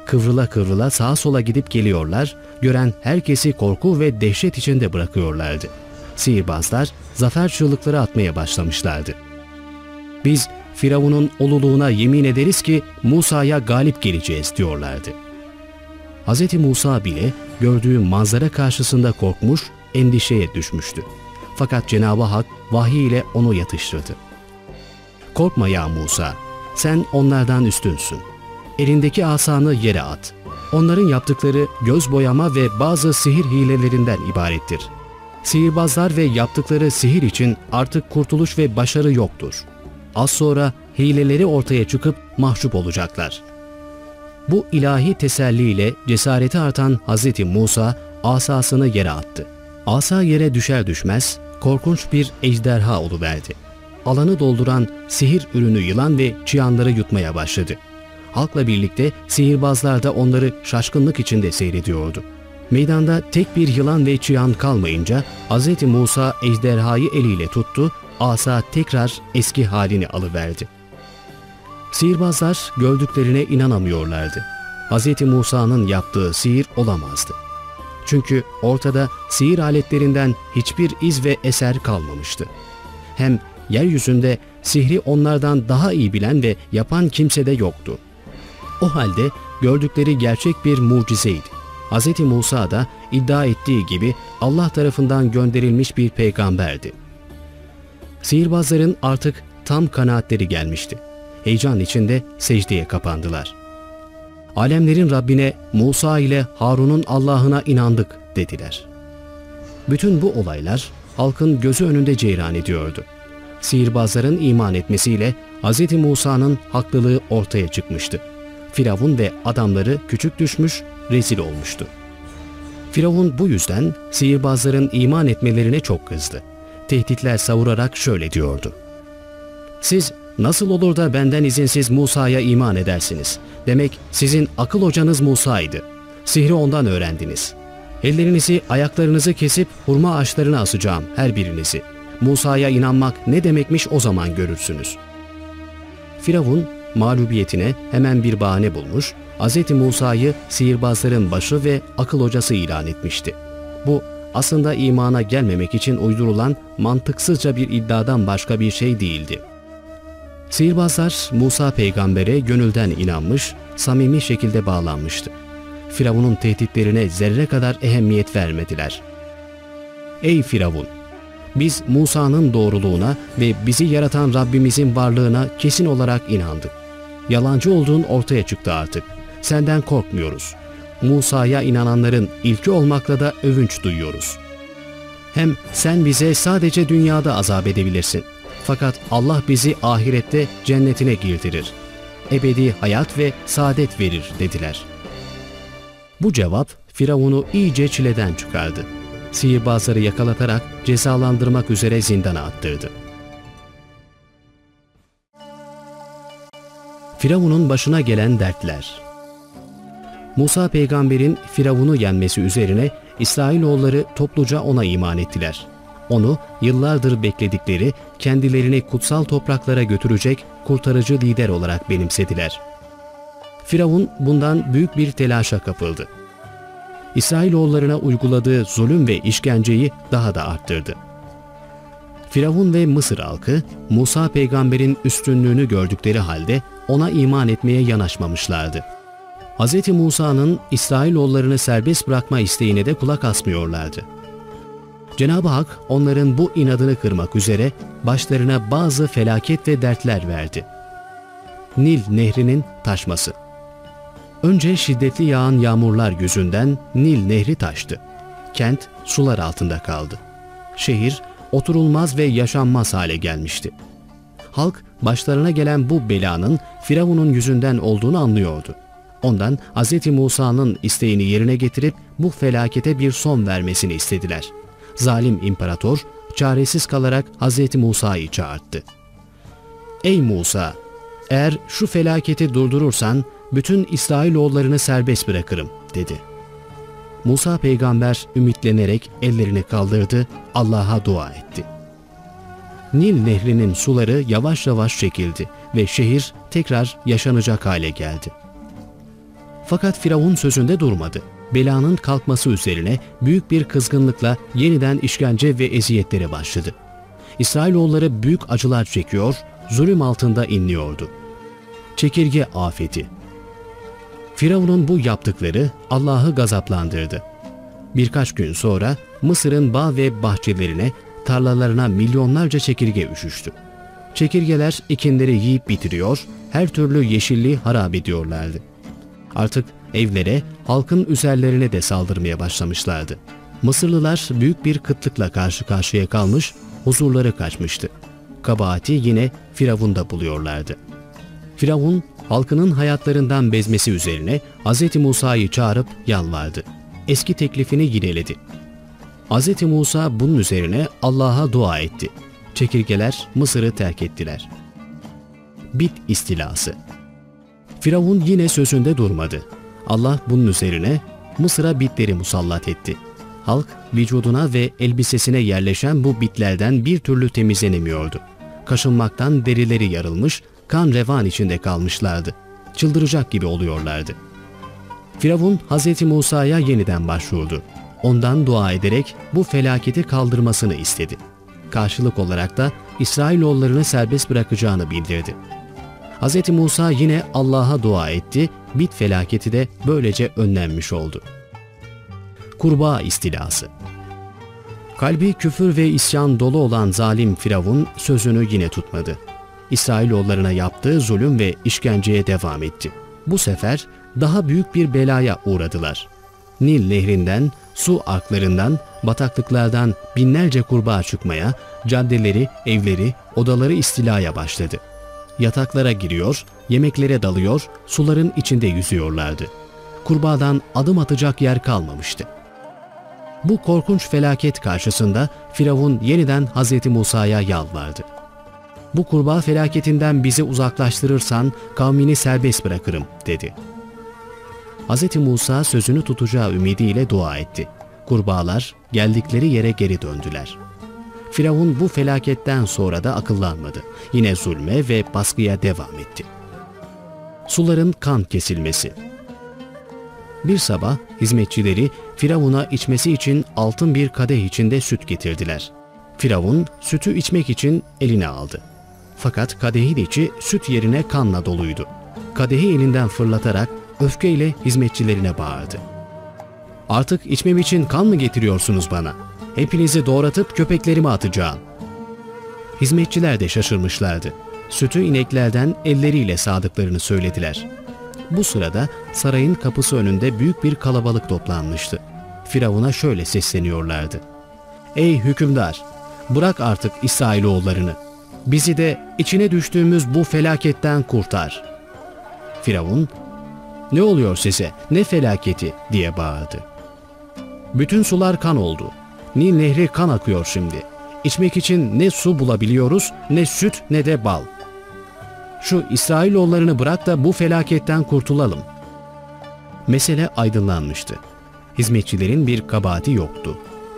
Kıvrıla kıvrıla sağa sola gidip geliyorlar, gören herkesi korku ve dehşet içinde bırakıyorlardı. Sihirbazlar zafer çığlıkları atmaya başlamışlardı. Biz Firavun'un oluluğuna yemin ederiz ki Musa'ya galip geleceğiz diyorlardı. Hz. Musa bile gördüğü manzara karşısında korkmuş, endişeye düşmüştü. Fakat Cenab-ı Hak vahiy ile onu yatıştırdı. Korkma ya Musa, sen onlardan üstünsün. Elindeki asanı yere at. Onların yaptıkları göz boyama ve bazı sihir hilelerinden ibarettir. Sihirbazlar ve yaptıkları sihir için artık kurtuluş ve başarı yoktur. Az sonra hileleri ortaya çıkıp mahcup olacaklar. Bu ilahi teselliyle cesareti artan Hz. Musa asasını yere attı. Asa yere düşer düşmez korkunç bir ejderha oluverdi. Alanı dolduran sihir ürünü yılan ve çıyanları yutmaya başladı. Halkla birlikte sihirbazlar da onları şaşkınlık içinde seyrediyordu. Meydanda tek bir yılan ve çıyan kalmayınca Hz. Musa ejderhayı eliyle tuttu, asa tekrar eski halini alıverdi. Sihirbazlar gördüklerine inanamıyorlardı. Hz. Musa'nın yaptığı sihir olamazdı. Çünkü ortada sihir aletlerinden hiçbir iz ve eser kalmamıştı. Hem yeryüzünde sihri onlardan daha iyi bilen ve yapan kimse de yoktu. O halde gördükleri gerçek bir mucizeydi. Hz. Musa da iddia ettiği gibi Allah tarafından gönderilmiş bir peygamberdi. Sihirbazların artık tam kanaatleri gelmişti. Heyecan içinde secdeye kapandılar. Alemlerin Rabbine Musa ile Harun'un Allah'ına inandık dediler. Bütün bu olaylar halkın gözü önünde ceyran ediyordu. Sihirbazların iman etmesiyle Hz. Musa'nın haklılığı ortaya çıkmıştı. Firavun ve adamları küçük düşmüş, rezil olmuştu. Firavun bu yüzden sihirbazların iman etmelerine çok kızdı. Tehditler savurarak şöyle diyordu. Siz nasıl olur da benden izinsiz Musa'ya iman edersiniz? Demek sizin akıl hocanız Musa'ydı. Sihri ondan öğrendiniz. Ellerinizi, ayaklarınızı kesip hurma ağaçlarına asacağım her birinizi. Musa'ya inanmak ne demekmiş o zaman görürsünüz. Firavun mağlubiyetine hemen bir bahane bulmuş, Hz. Musa'yı sihirbazların başı ve akıl hocası ilan etmişti. Bu aslında imana gelmemek için uydurulan mantıksızca bir iddiadan başka bir şey değildi. Sihirbazlar Musa peygambere gönülden inanmış, samimi şekilde bağlanmıştı. Firavun'un tehditlerine zerre kadar ehemmiyet vermediler. Ey Firavun! Biz Musa'nın doğruluğuna ve bizi yaratan Rabbimizin varlığına kesin olarak inandık. Yalancı olduğun ortaya çıktı artık. Senden korkmuyoruz. Musa'ya inananların ilki olmakla da övünç duyuyoruz. Hem sen bize sadece dünyada azap edebilirsin. Fakat Allah bizi ahirette cennetine girdirir. Ebedi hayat ve saadet verir dediler. Bu cevap Firavun'u iyice çileden çıkardı. Sihirbazları yakalatarak cezalandırmak üzere zindana attırdı. Firavun'un başına gelen dertler Musa peygamberin Firavun'u yenmesi üzerine İsrailoğulları topluca ona iman ettiler. Onu yıllardır bekledikleri, kendilerini kutsal topraklara götürecek kurtarıcı lider olarak benimsediler. Firavun bundan büyük bir telaşa kapıldı. İsrailoğullarına uyguladığı zulüm ve işkenceyi daha da arttırdı. Firavun ve Mısır halkı Musa peygamberin üstünlüğünü gördükleri halde ona iman etmeye yanaşmamışlardı. Hz. Musa'nın İsrailoğullarını serbest bırakma isteğine de kulak asmıyorlardı. Cenab-ı Hak onların bu inadını kırmak üzere başlarına bazı felaket ve dertler verdi. Nil nehrinin taşması Önce şiddetli yağan yağmurlar yüzünden Nil nehri taştı. Kent sular altında kaldı. Şehir oturulmaz ve yaşanmaz hale gelmişti. Halk başlarına gelen bu belanın Firavun'un yüzünden olduğunu anlıyordu. Ondan Hz. Musa'nın isteğini yerine getirip bu felakete bir son vermesini istediler. Zalim imparator çaresiz kalarak Hz. Musa'yı çağırdı. Ey Musa! Eğer şu felaketi durdurursan bütün İsrailoğullarını serbest bırakırım dedi. Musa peygamber ümitlenerek ellerini kaldırdı, Allah'a dua etti. Nil nehrinin suları yavaş yavaş çekildi ve şehir tekrar yaşanacak hale geldi. Fakat Firavun sözünde durmadı. Belanın kalkması üzerine büyük bir kızgınlıkla yeniden işkence ve eziyetlere başladı. İsrailoğulları büyük acılar çekiyor, zulüm altında inliyordu. Çekirge afeti Firavun'un bu yaptıkları Allah'ı gazaplandırdı. Birkaç gün sonra Mısır'ın bağ ve bahçelerine, tarlalarına milyonlarca çekirge üşüştü. Çekirgeler ikinleri yiyip bitiriyor, her türlü yeşilliği harap ediyorlardı. Artık evlere, halkın üzerlerine de saldırmaya başlamışlardı. Mısırlılar büyük bir kıtlıkla karşı karşıya kalmış, huzurları kaçmıştı. kabahati yine Firavun'da buluyorlardı. Firavun halkının hayatlarından bezmesi üzerine Hz. Musa'yı çağırıp yalvardı. Eski teklifini yineledi. Hz. Musa bunun üzerine Allah'a dua etti. Çekirgeler Mısır'ı terk ettiler. Bit istilası Firavun yine sözünde durmadı. Allah bunun üzerine Mısır'a bitleri musallat etti. Halk vücuduna ve elbisesine yerleşen bu bitlerden bir türlü temizlenemiyordu. Kaşınmaktan derileri yarılmış, kan revan içinde kalmışlardı. Çıldıracak gibi oluyorlardı. Firavun Hz. Musa'ya yeniden başvurdu. Ondan dua ederek bu felaketi kaldırmasını istedi. Karşılık olarak da İsrailoğullarını serbest bırakacağını bildirdi. Hz. Musa yine Allah'a dua etti, bit felaketi de böylece önlenmiş oldu. Kurbağa istilası Kalbi küfür ve isyan dolu olan zalim Firavun sözünü yine tutmadı. İsrailoğullarına yaptığı zulüm ve işkenceye devam etti. Bu sefer daha büyük bir belaya uğradılar. Nil nehrinden, su arklarından, bataklıklardan binlerce kurbağa çıkmaya, caddeleri, evleri, odaları istilaya başladı. Yataklara giriyor, yemeklere dalıyor, suların içinde yüzüyorlardı. Kurbağadan adım atacak yer kalmamıştı. Bu korkunç felaket karşısında Firavun yeniden Hz. Musa'ya yalvardı. Bu kurbağa felaketinden bizi uzaklaştırırsan kavmini serbest bırakırım dedi. Hz. Musa sözünü tutacağı ümidiyle dua etti. Kurbağalar geldikleri yere geri döndüler. Firavun bu felaketten sonra da akıllanmadı. Yine zulme ve baskıya devam etti. Suların kan kesilmesi Bir sabah hizmetçileri Firavun'a içmesi için altın bir kadeh içinde süt getirdiler. Firavun sütü içmek için eline aldı. Fakat kadehin içi süt yerine kanla doluydu. Kadehi elinden fırlatarak öfkeyle hizmetçilerine bağırdı. Artık içmem için kan mı getiriyorsunuz bana? Hepinizi doğratıp köpeklerime atacağım. Hizmetçiler de şaşırmışlardı. Sütü ineklerden elleriyle sağdıklarını söylediler. Bu sırada sarayın kapısı önünde büyük bir kalabalık toplanmıştı. Firavun'a şöyle sesleniyorlardı. Ey hükümdar! Bırak artık İsrailoğullarını. Bizi de içine düştüğümüz bu felaketten kurtar. Firavun, ne oluyor size, ne felaketi diye bağırdı. Bütün sular kan oldu. Nil nehri kan akıyor şimdi. İçmek için ne su bulabiliyoruz, ne süt ne de bal. Şu İsrailoğullarını bırak da bu felaketten kurtulalım. Mesele aydınlanmıştı. Hizmetçilerin bir kabahati yoktu.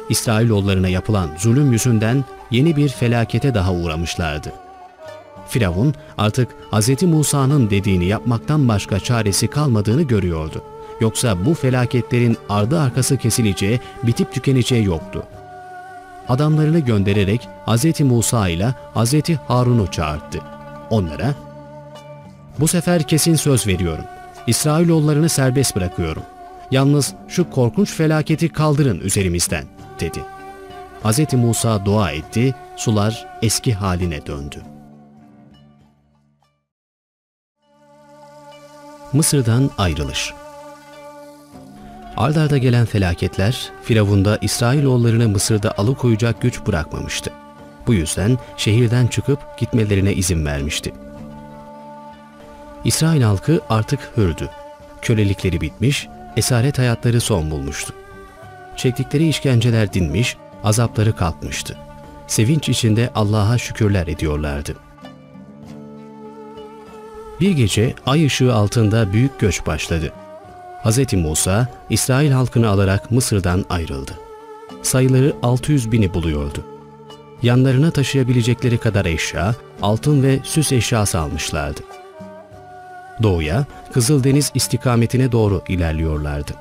İsrailoğullarına yapılan zulüm yüzünden yeni bir felakete daha uğramışlardı. Firavun artık Hz. Musa'nın dediğini yapmaktan başka çaresi kalmadığını görüyordu. Yoksa bu felaketlerin ardı arkası kesileceği, bitip tükeneceği yoktu. Adamlarını göndererek Hz. Musa ile Hz. Harun'u çağırdı. Onlara, ''Bu sefer kesin söz veriyorum. İsrailoğullarını serbest bırakıyorum. Yalnız şu korkunç felaketi kaldırın üzerimizden.'' dedi. Hz. Musa dua etti, sular eski haline döndü. Mısır'dan ayrılış Ardarda gelen felaketler Firavun'da İsrailoğullarını Mısır'da alıkoyacak güç bırakmamıştı. Bu yüzden şehirden çıkıp gitmelerine izin vermişti. İsrail halkı artık hürdü. Kölelikleri bitmiş, esaret hayatları son bulmuştu. Çektikleri işkenceler dinmiş, azapları kalkmıştı. Sevinç içinde Allah'a şükürler ediyorlardı. Bir gece ay ışığı altında büyük göç başladı. Hz. Musa, İsrail halkını alarak Mısır'dan ayrıldı. Sayıları 600 bini buluyordu. Yanlarına taşıyabilecekleri kadar eşya, altın ve süs eşyası almışlardı. Doğuya, Kızıldeniz istikametine doğru ilerliyorlardı.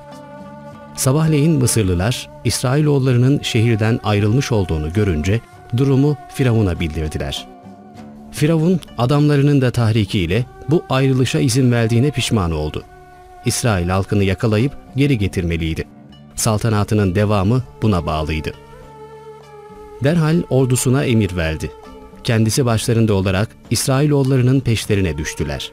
Sabahleyin Mısırlılar, İsrailoğullarının şehirden ayrılmış olduğunu görünce durumu Firavun'a bildirdiler. Firavun adamlarının da tahrikiyle bu ayrılışa izin verdiğine pişman oldu. İsrail halkını yakalayıp geri getirmeliydi. Saltanatının devamı buna bağlıydı. Derhal ordusuna emir verdi. Kendisi başlarında olarak İsrailoğullarının peşlerine düştüler.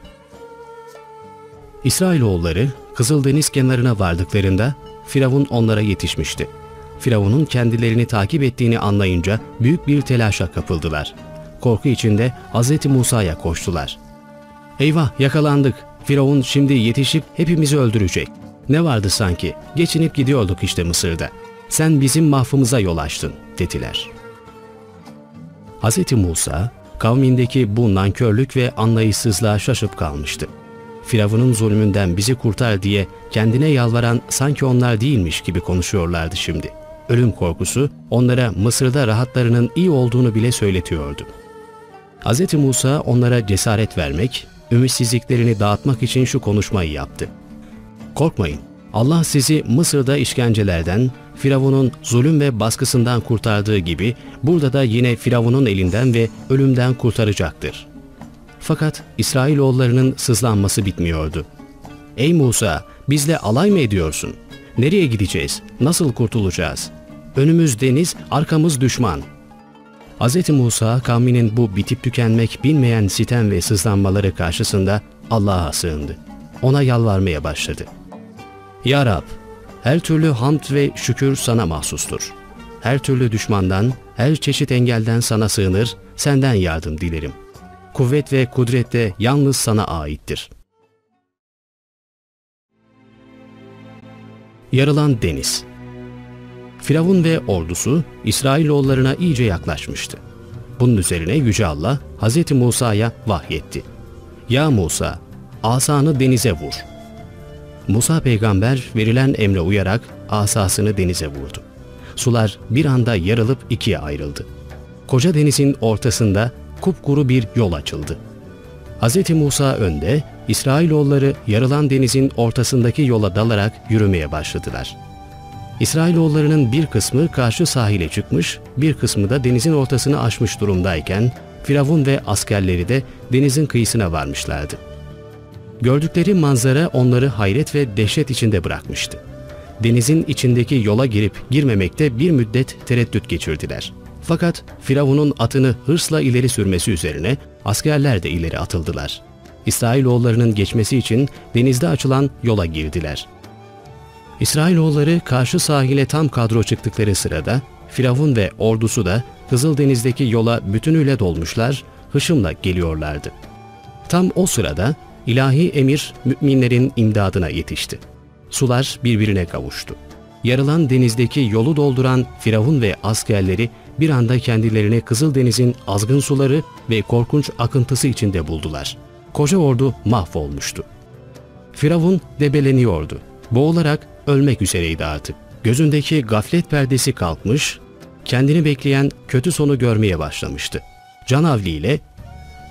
İsrailoğulları Kızıldeniz kenarına vardıklarında Firavun onlara yetişmişti. Firavun'un kendilerini takip ettiğini anlayınca büyük bir telaşa kapıldılar. korku içinde Hz. Musa'ya koştular. Eyvah yakalandık. Firavun şimdi yetişip hepimizi öldürecek. Ne vardı sanki? Geçinip gidiyorduk işte Mısır'da. Sen bizim mahfımıza yol açtın dediler. Hz. Musa kavmindeki bu nankörlük ve anlayışsızlığa şaşıp kalmıştı. Firavun'un zulmünden bizi kurtar diye kendine yalvaran sanki onlar değilmiş gibi konuşuyorlardı şimdi. Ölüm korkusu onlara Mısır'da rahatlarının iyi olduğunu bile söyletiyordu. Hz. Musa onlara cesaret vermek, ümitsizliklerini dağıtmak için şu konuşmayı yaptı. Korkmayın, Allah sizi Mısır'da işkencelerden, Firavun'un zulüm ve baskısından kurtardığı gibi burada da yine Firavun'un elinden ve ölümden kurtaracaktır. Fakat İsrailoğullarının sızlanması bitmiyordu. Ey Musa, bizle alay mı ediyorsun? Nereye gideceğiz? Nasıl kurtulacağız? Önümüz deniz, arkamız düşman. Hz. Musa kavminin bu bitip tükenmek bilmeyen sitem ve sızlanmaları karşısında Allah'a sığındı. Ona yalvarmaya başladı. Ya Rab, her türlü hamd ve şükür sana mahsustur. Her türlü düşmandan, her çeşit engelden sana sığınır, senden yardım dilerim. Kuvvet ve kudret de yalnız sana aittir. Yarılan Deniz Firavun ve ordusu İsrailoğullarına iyice yaklaşmıştı. Bunun üzerine Yüce Allah Hz. Musa'ya vahyetti. Ya Musa, asanı denize vur. Musa peygamber verilen emre uyarak asasını denize vurdu. Sular bir anda yarılıp ikiye ayrıldı. Koca denizin ortasında kupkuru bir yol açıldı. Hz. Musa önde, İsrailoğulları yarılan denizin ortasındaki yola dalarak yürümeye başladılar. İsrailoğullarının bir kısmı karşı sahile çıkmış, bir kısmı da denizin ortasını aşmış durumdayken, Firavun ve askerleri de denizin kıyısına varmışlardı. Gördükleri manzara onları hayret ve dehşet içinde bırakmıştı. Denizin içindeki yola girip girmemekte bir müddet tereddüt geçirdiler. Fakat Firavun'un atını hırsla ileri sürmesi üzerine askerler de ileri atıldılar. İsrailoğullarının geçmesi için denizde açılan yola girdiler. İsrailoğulları karşı sahile tam kadro çıktıkları sırada Firavun ve ordusu da Kızıldeniz'deki yola bütünüyle dolmuşlar, hışımla geliyorlardı. Tam o sırada ilahi emir müminlerin imdadına yetişti. Sular birbirine kavuştu. Yarılan denizdeki yolu dolduran Firavun ve askerleri bir anda kendilerini Kızıldeniz'in azgın suları ve korkunç akıntısı içinde buldular. Koca ordu mahvolmuştu. Firavun debeleniyordu. Boğularak ölmek üzereydi artık. Gözündeki gaflet perdesi kalkmış, kendini bekleyen kötü sonu görmeye başlamıştı. Canavli ile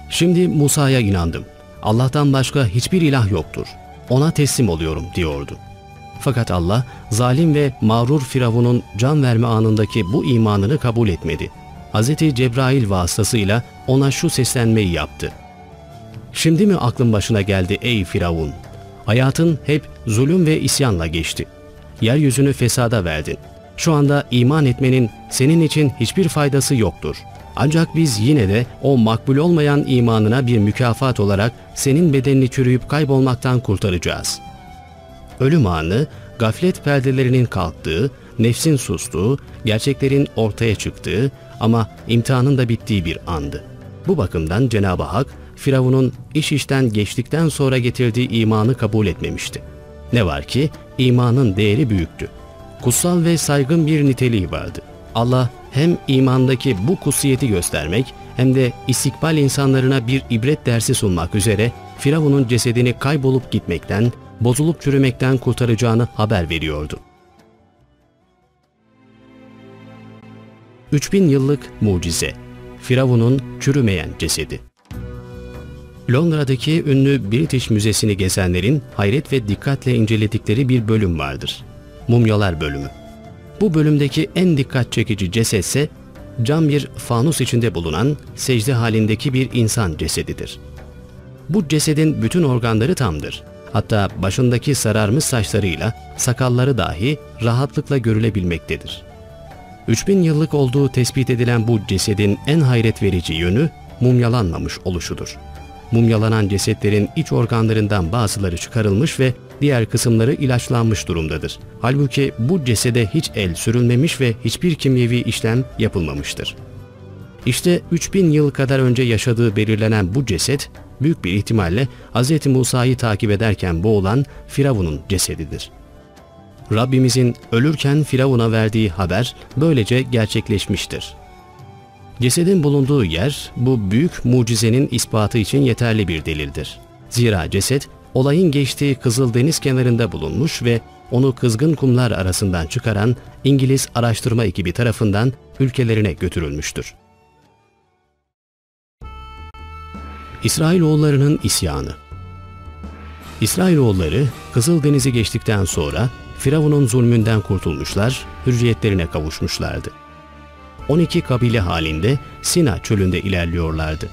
''Şimdi Musa'ya inandım. Allah'tan başka hiçbir ilah yoktur. Ona teslim oluyorum.'' diyordu. Fakat Allah zalim ve mağrur Firavun'un can verme anındaki bu imanını kabul etmedi. Hz. Cebrail vasıtasıyla ona şu seslenmeyi yaptı. Şimdi mi aklın başına geldi ey Firavun? Hayatın hep zulüm ve isyanla geçti. Yeryüzünü fesada verdin. Şu anda iman etmenin senin için hiçbir faydası yoktur. Ancak biz yine de o makbul olmayan imanına bir mükafat olarak senin bedenini çürüyüp kaybolmaktan kurtaracağız. Ölüm anı, gaflet perdelerinin kalktığı, nefsin sustuğu, gerçeklerin ortaya çıktığı ama imtihanın da bittiği bir andı. Bu bakımdan Cenab-ı Hak, Firavun'un iş işten geçtikten sonra getirdiği imanı kabul etmemişti. Ne var ki imanın değeri büyüktü. Kutsal ve saygın bir niteliği vardı. Allah hem imandaki bu kutsiyeti göstermek hem de istikbal insanlarına bir ibret dersi sunmak üzere Firavun'un cesedini kaybolup gitmekten, bozulup çürümekten kurtaracağını haber veriyordu. 3000 yıllık mucize Firavun'un çürümeyen cesedi Londra'daki ünlü British Müzesi'ni gezenlerin hayret ve dikkatle inceledikleri bir bölüm vardır. Mumyalar bölümü. Bu bölümdeki en dikkat çekici cesetse cam bir fanus içinde bulunan secde halindeki bir insan cesedidir. Bu cesedin bütün organları tamdır. Hatta başındaki sararmış saçlarıyla sakalları dahi rahatlıkla görülebilmektedir. 3000 yıllık olduğu tespit edilen bu cesedin en hayret verici yönü mumyalanmamış oluşudur mumyalanan cesetlerin iç organlarından bazıları çıkarılmış ve diğer kısımları ilaçlanmış durumdadır. Halbuki bu cesede hiç el sürülmemiş ve hiçbir kimyevi işlem yapılmamıştır. İşte 3000 yıl kadar önce yaşadığı belirlenen bu ceset büyük bir ihtimalle Hz. Musa'yı takip ederken boğulan Firavun'un cesedidir. Rabbimizin ölürken Firavun'a verdiği haber böylece gerçekleşmiştir. Cesedin bulunduğu yer bu büyük mucizenin ispatı için yeterli bir delildir. Zira ceset olayın geçtiği Kızıldeniz kenarında bulunmuş ve onu kızgın kumlar arasından çıkaran İngiliz araştırma ekibi tarafından ülkelerine götürülmüştür. İsrailoğullarının isyanı İsrailoğulları Kızıldeniz'i geçtikten sonra Firavun'un zulmünden kurtulmuşlar, hürriyetlerine kavuşmuşlardı. 12 kabile halinde Sina çölünde ilerliyorlardı.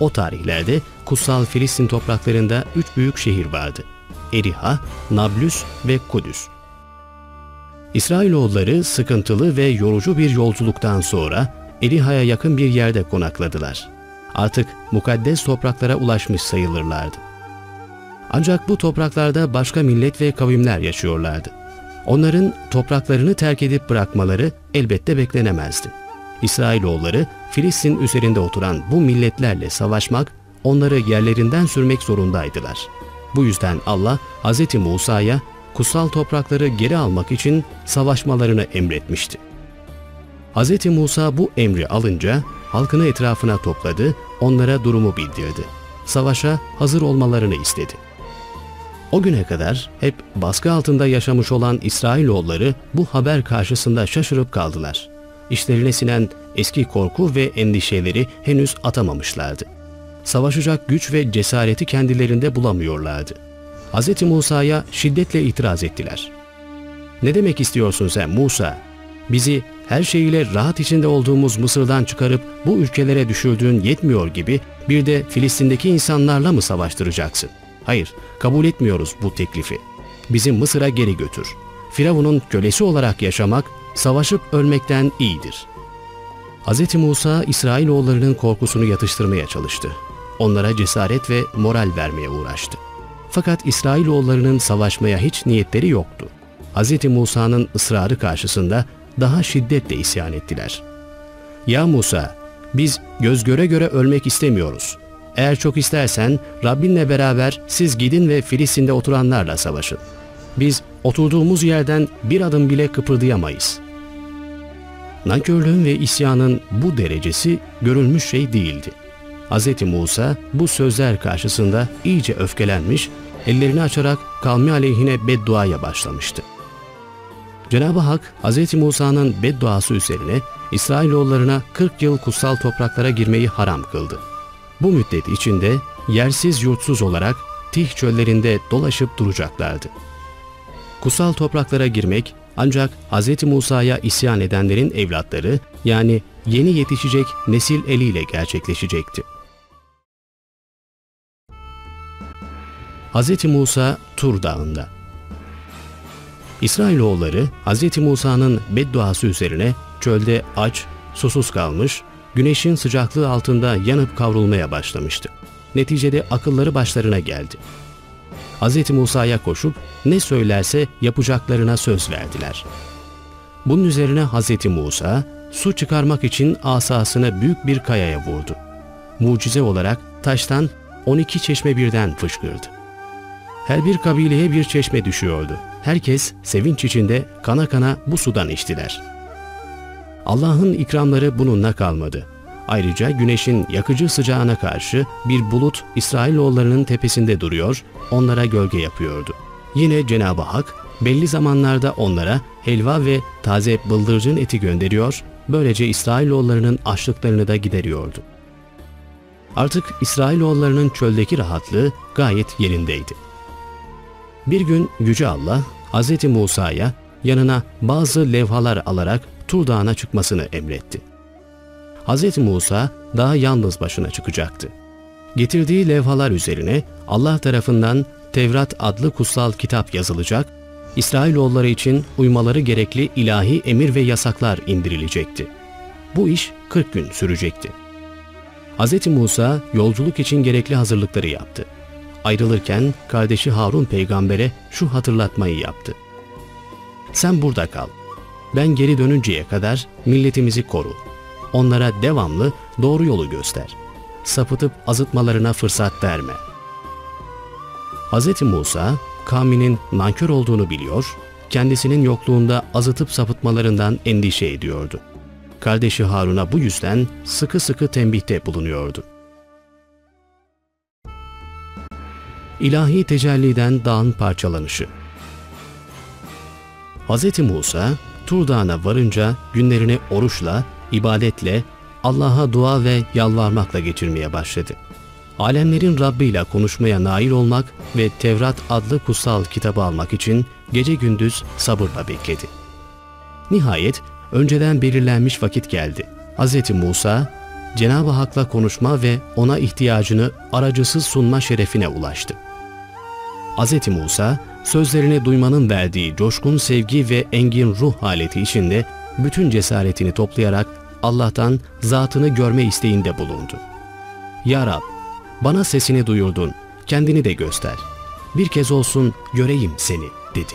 O tarihlerde kutsal Filistin topraklarında üç büyük şehir vardı. Eriha, Nablus ve Kudüs. İsrailoğulları sıkıntılı ve yorucu bir yolculuktan sonra Eriha'ya yakın bir yerde konakladılar. Artık mukaddes topraklara ulaşmış sayılırlardı. Ancak bu topraklarda başka millet ve kavimler yaşıyorlardı. Onların topraklarını terk edip bırakmaları elbette beklenemezdi. İsrailoğulları Filistin üzerinde oturan bu milletlerle savaşmak, onları yerlerinden sürmek zorundaydılar. Bu yüzden Allah Hz. Musa'ya kutsal toprakları geri almak için savaşmalarını emretmişti. Hz. Musa bu emri alınca halkını etrafına topladı, onlara durumu bildirdi. Savaşa hazır olmalarını istedi. O güne kadar hep baskı altında yaşamış olan İsrailoğulları bu haber karşısında şaşırıp kaldılar. İşlerine sinen eski korku ve endişeleri henüz atamamışlardı. Savaşacak güç ve cesareti kendilerinde bulamıyorlardı. Hz. Musa'ya şiddetle itiraz ettiler. Ne demek istiyorsun sen Musa? Bizi her şeyiyle rahat içinde olduğumuz Mısır'dan çıkarıp bu ülkelere düşürdüğün yetmiyor gibi bir de Filistin'deki insanlarla mı savaştıracaksın? Hayır, kabul etmiyoruz bu teklifi. Bizi Mısır'a geri götür. Firavun'un kölesi olarak yaşamak, savaşıp ölmekten iyidir. Hz. Musa, İsrailoğullarının korkusunu yatıştırmaya çalıştı. Onlara cesaret ve moral vermeye uğraştı. Fakat İsrailoğullarının savaşmaya hiç niyetleri yoktu. Hz. Musa'nın ısrarı karşısında daha şiddetle isyan ettiler. Ya Musa, biz göz göre göre ölmek istemiyoruz. Eğer çok istersen Rabbinle beraber siz gidin ve Filistin'de oturanlarla savaşın. Biz oturduğumuz yerden bir adım bile kıpırdayamayız. Nankörlüğün ve isyanın bu derecesi görülmüş şey değildi. Hz. Musa bu sözler karşısında iyice öfkelenmiş, ellerini açarak kavmi aleyhine bedduaya başlamıştı. Cenab-ı Hak Hz. Musa'nın bedduası üzerine İsrailoğullarına 40 yıl kutsal topraklara girmeyi haram kıldı. Bu müddet içinde yersiz yurtsuz olarak Tih çöllerinde dolaşıp duracaklardı. Kutsal topraklara girmek ancak Hz. Musa'ya isyan edenlerin evlatları yani yeni yetişecek nesil eliyle gerçekleşecekti. Hz. Musa Tur Dağı'nda İsrailoğulları Hz. Musa'nın bedduası üzerine çölde aç, susuz kalmış, güneşin sıcaklığı altında yanıp kavrulmaya başlamıştı. Neticede akılları başlarına geldi. Hz. Musa'ya koşup ne söylerse yapacaklarına söz verdiler. Bunun üzerine Hz. Musa su çıkarmak için asasını büyük bir kayaya vurdu. Mucize olarak taştan 12 çeşme birden fışkırdı. Her bir kabileye bir çeşme düşüyordu. Herkes sevinç içinde kana kana bu sudan içtiler. Allah'ın ikramları bununla kalmadı. Ayrıca güneşin yakıcı sıcağına karşı bir bulut İsrailoğullarının tepesinde duruyor, onlara gölge yapıyordu. Yine Cenab-ı Hak belli zamanlarda onlara helva ve taze bıldırcın eti gönderiyor, böylece İsrailoğullarının açlıklarını da gideriyordu. Artık İsrailoğullarının çöldeki rahatlığı gayet yerindeydi. Bir gün Yüce Allah Hz. Musa'ya yanına bazı levhalar alarak Tur Dağı'na çıkmasını emretti. Hz. Musa daha yalnız başına çıkacaktı. Getirdiği levhalar üzerine Allah tarafından Tevrat adlı kutsal kitap yazılacak, İsrailoğulları için uymaları gerekli ilahi emir ve yasaklar indirilecekti. Bu iş 40 gün sürecekti. Hz. Musa yolculuk için gerekli hazırlıkları yaptı. Ayrılırken kardeşi Harun peygambere şu hatırlatmayı yaptı. Sen burada kal. Ben geri dönünceye kadar milletimizi koru. Onlara devamlı doğru yolu göster. Sapıtıp azıtmalarına fırsat verme. Hz. Musa, kavminin nankör olduğunu biliyor, kendisinin yokluğunda azıtıp sapıtmalarından endişe ediyordu. Kardeşi Harun'a bu yüzden sıkı sıkı tembihte bulunuyordu. İlahi tecelliden dağın parçalanışı Hz. Musa, Tur Dağı'na varınca günlerini oruçla, ibadetle, Allah'a dua ve yalvarmakla geçirmeye başladı. Alemlerin Rabbi ile konuşmaya nail olmak ve Tevrat adlı kutsal kitabı almak için gece gündüz sabırla bekledi. Nihayet önceden belirlenmiş vakit geldi. Hz. Musa, Cenab-ı Hak'la konuşma ve ona ihtiyacını aracısız sunma şerefine ulaştı. Hz. Musa, sözlerini duymanın verdiği coşkun sevgi ve engin ruh haleti içinde bütün cesaretini toplayarak Allah'tan zatını görme isteğinde bulundu. Ya Rab, bana sesini duyurdun, kendini de göster. Bir kez olsun göreyim seni, dedi.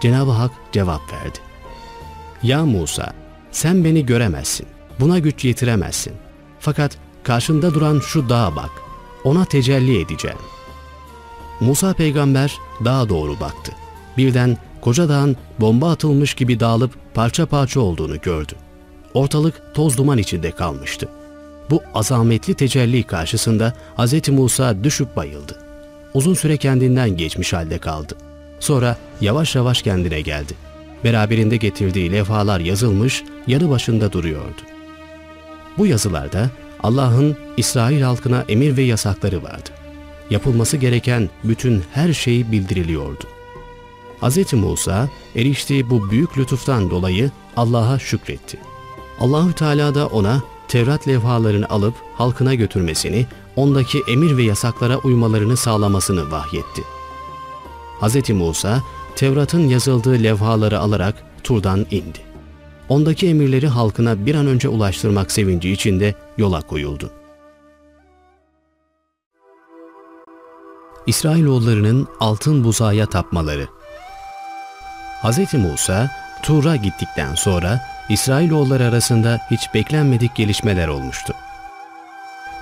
Cenab-ı Hak cevap verdi. Ya Musa, sen beni göremezsin, buna güç yetiremezsin. Fakat karşında duran şu dağa bak, ona tecelli edeceğim. Musa peygamber dağa doğru baktı. Birden koca dağın bomba atılmış gibi dağılıp parça parça olduğunu gördü. Ortalık toz duman içinde kalmıştı. Bu azametli tecelli karşısında Hz. Musa düşüp bayıldı. Uzun süre kendinden geçmiş halde kaldı. Sonra yavaş yavaş kendine geldi. Beraberinde getirdiği levhalar yazılmış, yanı başında duruyordu. Bu yazılarda Allah'ın İsrail halkına emir ve yasakları vardı. Yapılması gereken bütün her şey bildiriliyordu. Hz. Musa eriştiği bu büyük lütuftan dolayı Allah'a şükretti. Allahü Teala da ona Tevrat levhalarını alıp halkına götürmesini, ondaki emir ve yasaklara uymalarını sağlamasını vahyetti. Hz. Musa, Tevrat'ın yazıldığı levhaları alarak Tur'dan indi. Ondaki emirleri halkına bir an önce ulaştırmak sevinci içinde yola koyuldu. İsrailoğullarının altın buzağıya tapmaları Hz. Musa, Tur'a gittikten sonra İsrailoğulları arasında hiç beklenmedik gelişmeler olmuştu.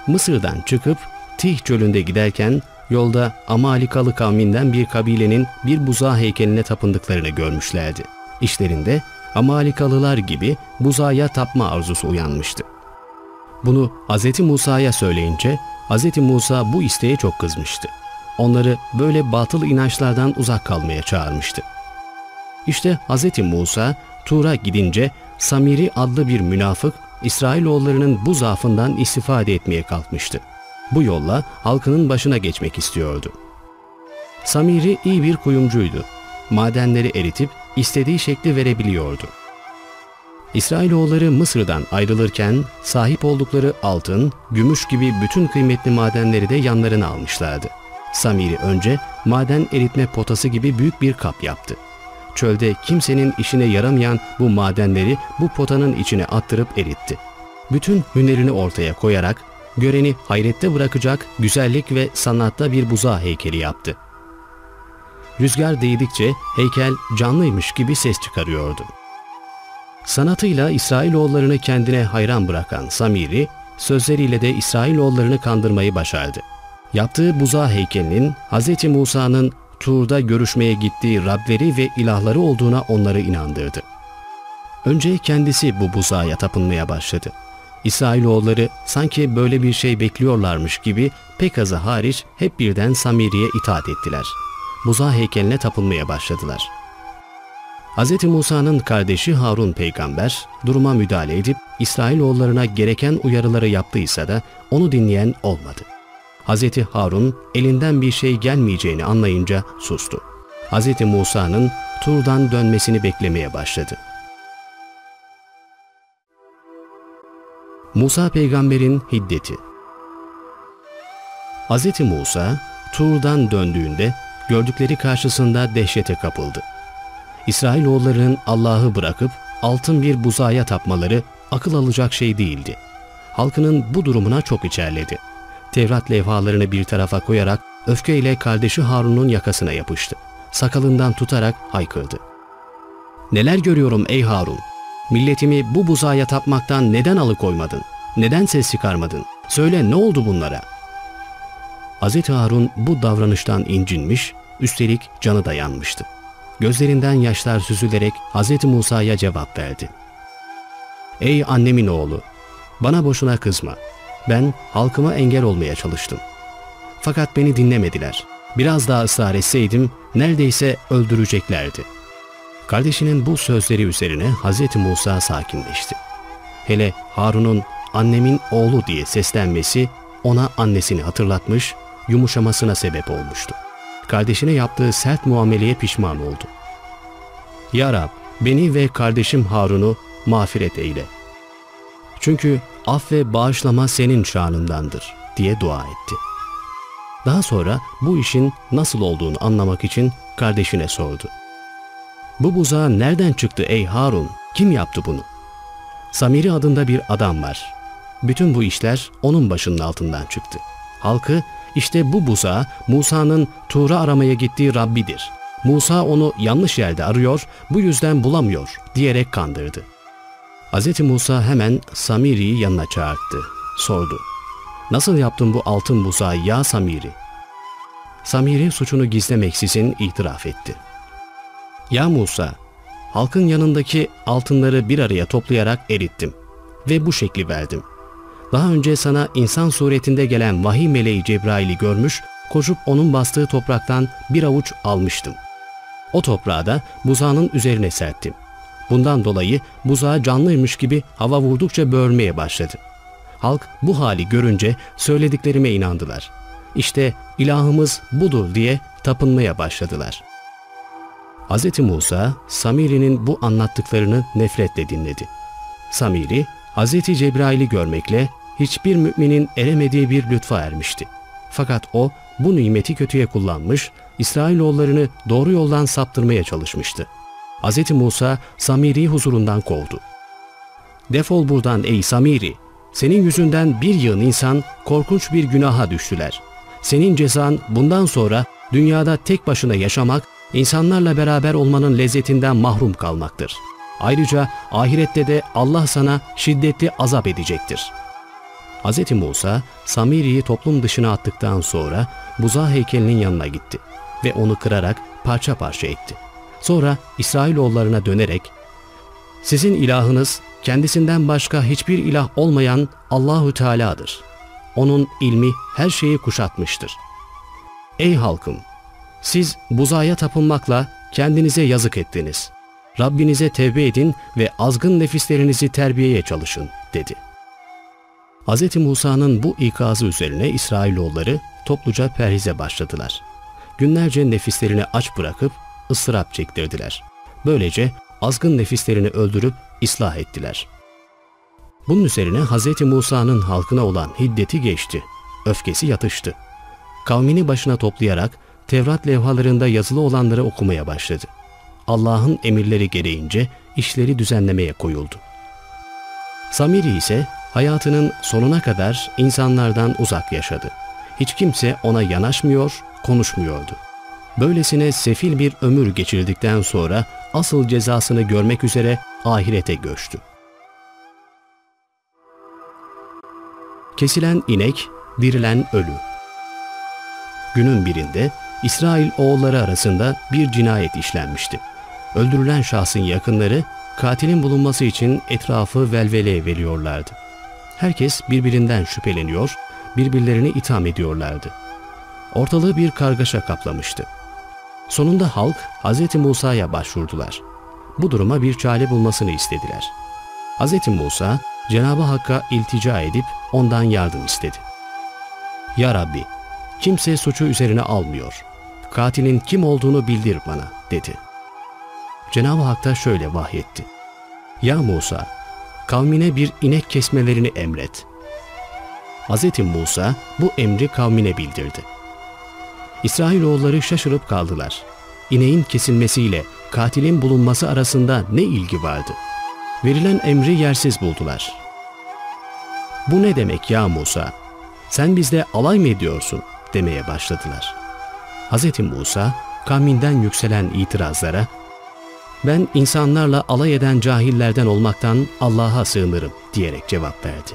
Mısır'dan çıkıp Tih çölünde giderken yolda Amalikalı kavminden bir kabilenin bir buzağı heykeline tapındıklarını görmüşlerdi. İşlerinde Amalikalılar gibi buzağa tapma arzusu uyanmıştı. Bunu Hz. Musa'ya söyleyince Hz. Musa bu isteğe çok kızmıştı. Onları böyle batıl inançlardan uzak kalmaya çağırmıştı. İşte Hz. Musa Tur'a gidince Samiri adlı bir münafık İsrailoğullarının bu zaafından istifade etmeye kalkmıştı. Bu yolla halkının başına geçmek istiyordu. Samiri iyi bir kuyumcuydu. Madenleri eritip istediği şekli verebiliyordu. İsrailoğulları Mısır'dan ayrılırken sahip oldukları altın, gümüş gibi bütün kıymetli madenleri de yanlarına almışlardı. Samiri önce maden eritme potası gibi büyük bir kap yaptı çölde kimsenin işine yaramayan bu madenleri bu potanın içine attırıp eritti. Bütün hünerini ortaya koyarak göreni hayrette bırakacak güzellik ve sanatta bir buza heykeli yaptı. Rüzgar değdikçe heykel canlıymış gibi ses çıkarıyordu. Sanatıyla İsrailoğullarını kendine hayran bırakan Samiri, sözleriyle de İsrailoğullarını kandırmayı başardı. Yaptığı buza heykelinin Hz. Musa'nın Tur'da görüşmeye gittiği Rableri ve ilahları olduğuna onları inandırdı. Önce kendisi bu buzağa tapınmaya başladı. İsrailoğulları sanki böyle bir şey bekliyorlarmış gibi pek azı hariç hep birden Samiri'ye itaat ettiler. Buzağı heykeline tapınmaya başladılar. Hz. Musa'nın kardeşi Harun peygamber duruma müdahale edip İsrailoğullarına gereken uyarıları yaptıysa da onu dinleyen olmadı. Hz. Harun elinden bir şey gelmeyeceğini anlayınca sustu. Hz. Musa'nın Tur'dan dönmesini beklemeye başladı. Musa peygamberin hiddeti Hz. Musa Tur'dan döndüğünde gördükleri karşısında dehşete kapıldı. İsrailoğullarının Allah'ı bırakıp altın bir buzaya tapmaları akıl alacak şey değildi. Halkının bu durumuna çok içerledi. Tevrat levhalarını bir tarafa koyarak öfkeyle kardeşi Harun'un yakasına yapıştı. Sakalından tutarak haykırdı. ''Neler görüyorum ey Harun? Milletimi bu buzağa tapmaktan neden alıkoymadın? Neden ses çıkarmadın? Söyle ne oldu bunlara? Hz. Harun bu davranıştan incinmiş, üstelik canı da yanmıştı. Gözlerinden yaşlar süzülerek Hz. Musa'ya cevap verdi. Ey annemin oğlu! Bana boşuna kızma. Ben halkıma engel olmaya çalıştım. Fakat beni dinlemediler. Biraz daha ısrar etseydim neredeyse öldüreceklerdi. Kardeşinin bu sözleri üzerine Hz. Musa sakinleşti. Hele Harun'un annemin oğlu diye seslenmesi ona annesini hatırlatmış, yumuşamasına sebep olmuştu. Kardeşine yaptığı sert muameleye pişman oldu. Ya Rab, beni ve kardeşim Harun'u mağfiret eyle. Çünkü af ve bağışlama senin şanındandır diye dua etti. Daha sonra bu işin nasıl olduğunu anlamak için kardeşine sordu. Bu buzağı nereden çıktı ey Harun? Kim yaptı bunu? Samiri adında bir adam var. Bütün bu işler onun başının altından çıktı. Halkı işte bu buzağı Musa'nın Tuğra aramaya gittiği Rabbidir. Musa onu yanlış yerde arıyor, bu yüzden bulamıyor diyerek kandırdı. Hz. Musa hemen Samiri'yi yanına çağırdı. Sordu. Nasıl yaptın bu altın buzağı ya Samiri? Samiri suçunu gizlemeksizin itiraf etti. Ya Musa, halkın yanındaki altınları bir araya toplayarak erittim ve bu şekli verdim. Daha önce sana insan suretinde gelen vahiy meleği Cebrail'i görmüş, koşup onun bastığı topraktan bir avuç almıştım. O toprağı da buzağının üzerine serptim. Bundan dolayı buzağı canlıymış gibi hava vurdukça böğürmeye başladı. Halk bu hali görünce söylediklerime inandılar. İşte ilahımız budur diye tapınmaya başladılar. Hz. Musa, Samiri'nin bu anlattıklarını nefretle dinledi. Samiri, Hz. Cebrail'i görmekle hiçbir müminin eremediği bir lütfa ermişti. Fakat o bu nimeti kötüye kullanmış, İsrailoğullarını doğru yoldan saptırmaya çalışmıştı. Hz. Musa Samiri'yi huzurundan kovdu. Defol buradan ey Samiri! Senin yüzünden bir yığın insan korkunç bir günaha düştüler. Senin cezan bundan sonra dünyada tek başına yaşamak, insanlarla beraber olmanın lezzetinden mahrum kalmaktır. Ayrıca ahirette de Allah sana şiddetli azap edecektir. Hz. Musa, Samiri'yi toplum dışına attıktan sonra buza heykelinin yanına gitti ve onu kırarak parça parça etti. Sonra İsrailoğullarına dönerek, sizin ilahınız kendisinden başka hiçbir ilah olmayan Allahü Teala'dır. Onun ilmi her şeyi kuşatmıştır. Ey halkım! Siz buzaya tapınmakla kendinize yazık ettiniz. Rabbinize tevbe edin ve azgın nefislerinizi terbiyeye çalışın, dedi. Hz. Musa'nın bu ikazı üzerine İsrailoğulları topluca perhize başladılar. Günlerce nefislerini aç bırakıp ıstırap çektirdiler. Böylece azgın nefislerini öldürüp ıslah ettiler. Bunun üzerine Hz. Musa'nın halkına olan hiddeti geçti. Öfkesi yatıştı. Kavmini başına toplayarak Tevrat levhalarında yazılı olanları okumaya başladı. Allah'ın emirleri gereğince işleri düzenlemeye koyuldu. Samiri ise hayatının sonuna kadar insanlardan uzak yaşadı. Hiç kimse ona yanaşmıyor, konuşmuyordu. Böylesine sefil bir ömür geçirdikten sonra asıl cezasını görmek üzere ahirete göçtü. Kesilen inek, dirilen ölü. Günün birinde İsrail oğulları arasında bir cinayet işlenmişti. Öldürülen şahsın yakınları katilin bulunması için etrafı velveleye veriyorlardı. Herkes birbirinden şüpheleniyor, birbirlerini itham ediyorlardı. Ortalığı bir kargaşa kaplamıştı. Sonunda halk Hz. Musa'ya başvurdular. Bu duruma bir çare bulmasını istediler. Hz. Musa Cenab-ı Hakk'a iltica edip ondan yardım istedi. Ya Rabbi, kimse suçu üzerine almıyor. Katilin kim olduğunu bildir bana, dedi. Cenab-ı Hak da şöyle vahyetti. Ya Musa, kavmine bir inek kesmelerini emret. Hz. Musa bu emri kavmine bildirdi. İsrailoğulları şaşırıp kaldılar. İneğin kesilmesiyle katilin bulunması arasında ne ilgi vardı? Verilen emri yersiz buldular. Bu ne demek ya Musa? Sen bizde alay mı ediyorsun? demeye başladılar. Hz. Musa kavminden yükselen itirazlara ben insanlarla alay eden cahillerden olmaktan Allah'a sığınırım diyerek cevap verdi.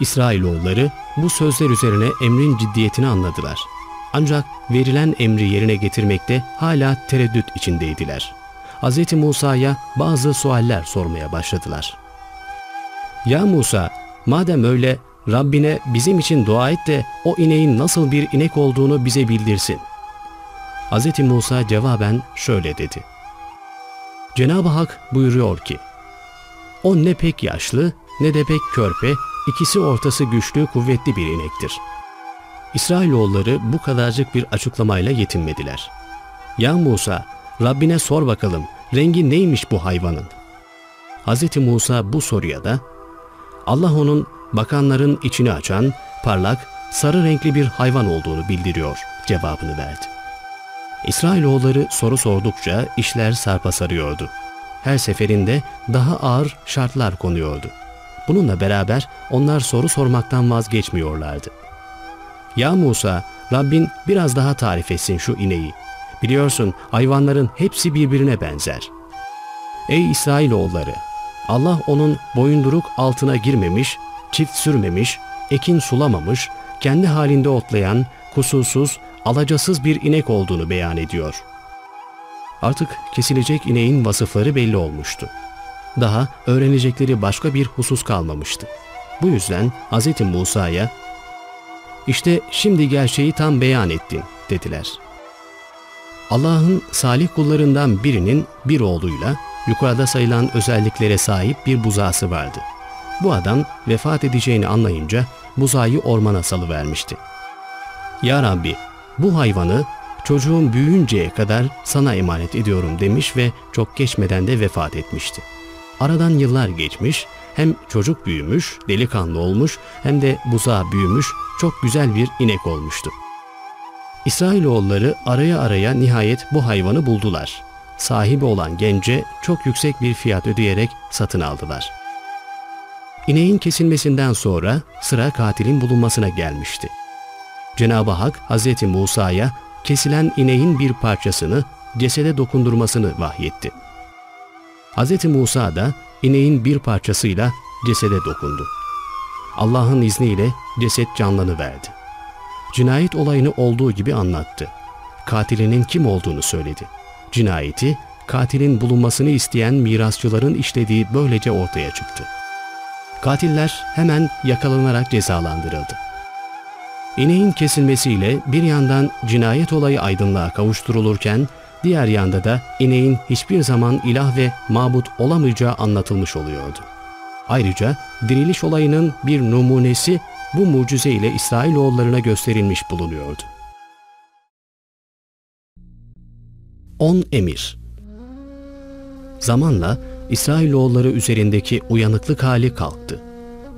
İsrailoğulları bu sözler üzerine emrin ciddiyetini anladılar. Ancak verilen emri yerine getirmekte hala tereddüt içindeydiler. Hz. Musa'ya bazı sualler sormaya başladılar. Ya Musa, madem öyle Rabbine bizim için dua et de o ineğin nasıl bir inek olduğunu bize bildirsin. Hz. Musa cevaben şöyle dedi. Cenab-ı Hak buyuruyor ki, O ne pek yaşlı ne de pek körpe, ikisi ortası güçlü, kuvvetli bir inektir. İsrailoğulları bu kadarcık bir açıklamayla yetinmediler. Ya Musa, Rabbine sor bakalım, rengi neymiş bu hayvanın? Hz. Musa bu soruya da, Allah onun bakanların içini açan, parlak, sarı renkli bir hayvan olduğunu bildiriyor cevabını verdi. İsrailoğulları soru sordukça işler sarpa sarıyordu. Her seferinde daha ağır şartlar konuyordu. Bununla beraber onlar soru sormaktan vazgeçmiyorlardı. Ya Musa, Rabbin biraz daha tarif etsin şu ineği. Biliyorsun hayvanların hepsi birbirine benzer. Ey İsrailoğulları! Allah onun boyunduruk altına girmemiş, çift sürmemiş, ekin sulamamış, kendi halinde otlayan, kusursuz, alacasız bir inek olduğunu beyan ediyor. Artık kesilecek ineğin vasıfları belli olmuştu. Daha öğrenecekleri başka bir husus kalmamıştı. Bu yüzden Hz. Musa'ya işte şimdi gerçeği tam beyan ettin dediler. Allah'ın salih kullarından birinin bir oğluyla yukarıda sayılan özelliklere sahip bir buzağısı vardı. Bu adam vefat edeceğini anlayınca buzağıyı ormana salıvermişti. Ya Rabbi bu hayvanı çocuğum büyüyünceye kadar sana emanet ediyorum demiş ve çok geçmeden de vefat etmişti. Aradan yıllar geçmiş, hem çocuk büyümüş, delikanlı olmuş hem de buzağı büyümüş, çok güzel bir inek olmuştu. İsrailoğulları araya araya nihayet bu hayvanı buldular. Sahibi olan gence çok yüksek bir fiyat ödeyerek satın aldılar. İneğin kesilmesinden sonra sıra katilin bulunmasına gelmişti. Cenab-ı Hak Hz. Musa'ya kesilen ineğin bir parçasını cesede dokundurmasını vahyetti. Hz. Musa da ineğin bir parçasıyla cesede dokundu. Allah'ın izniyle ceset canlanıverdi. Cinayet olayını olduğu gibi anlattı. Katilinin kim olduğunu söyledi. Cinayeti, katilin bulunmasını isteyen mirasçıların işlediği böylece ortaya çıktı. Katiller hemen yakalanarak cezalandırıldı. İneğin kesilmesiyle bir yandan cinayet olayı aydınlığa kavuşturulurken diğer yanda da ineğin hiçbir zaman ilah ve mabut olamayacağı anlatılmış oluyordu. Ayrıca diriliş olayının bir numunesi bu mucize ile İsrailoğullarına gösterilmiş bulunuyordu. 10 Emir Zamanla İsrailoğulları üzerindeki uyanıklık hali kalktı.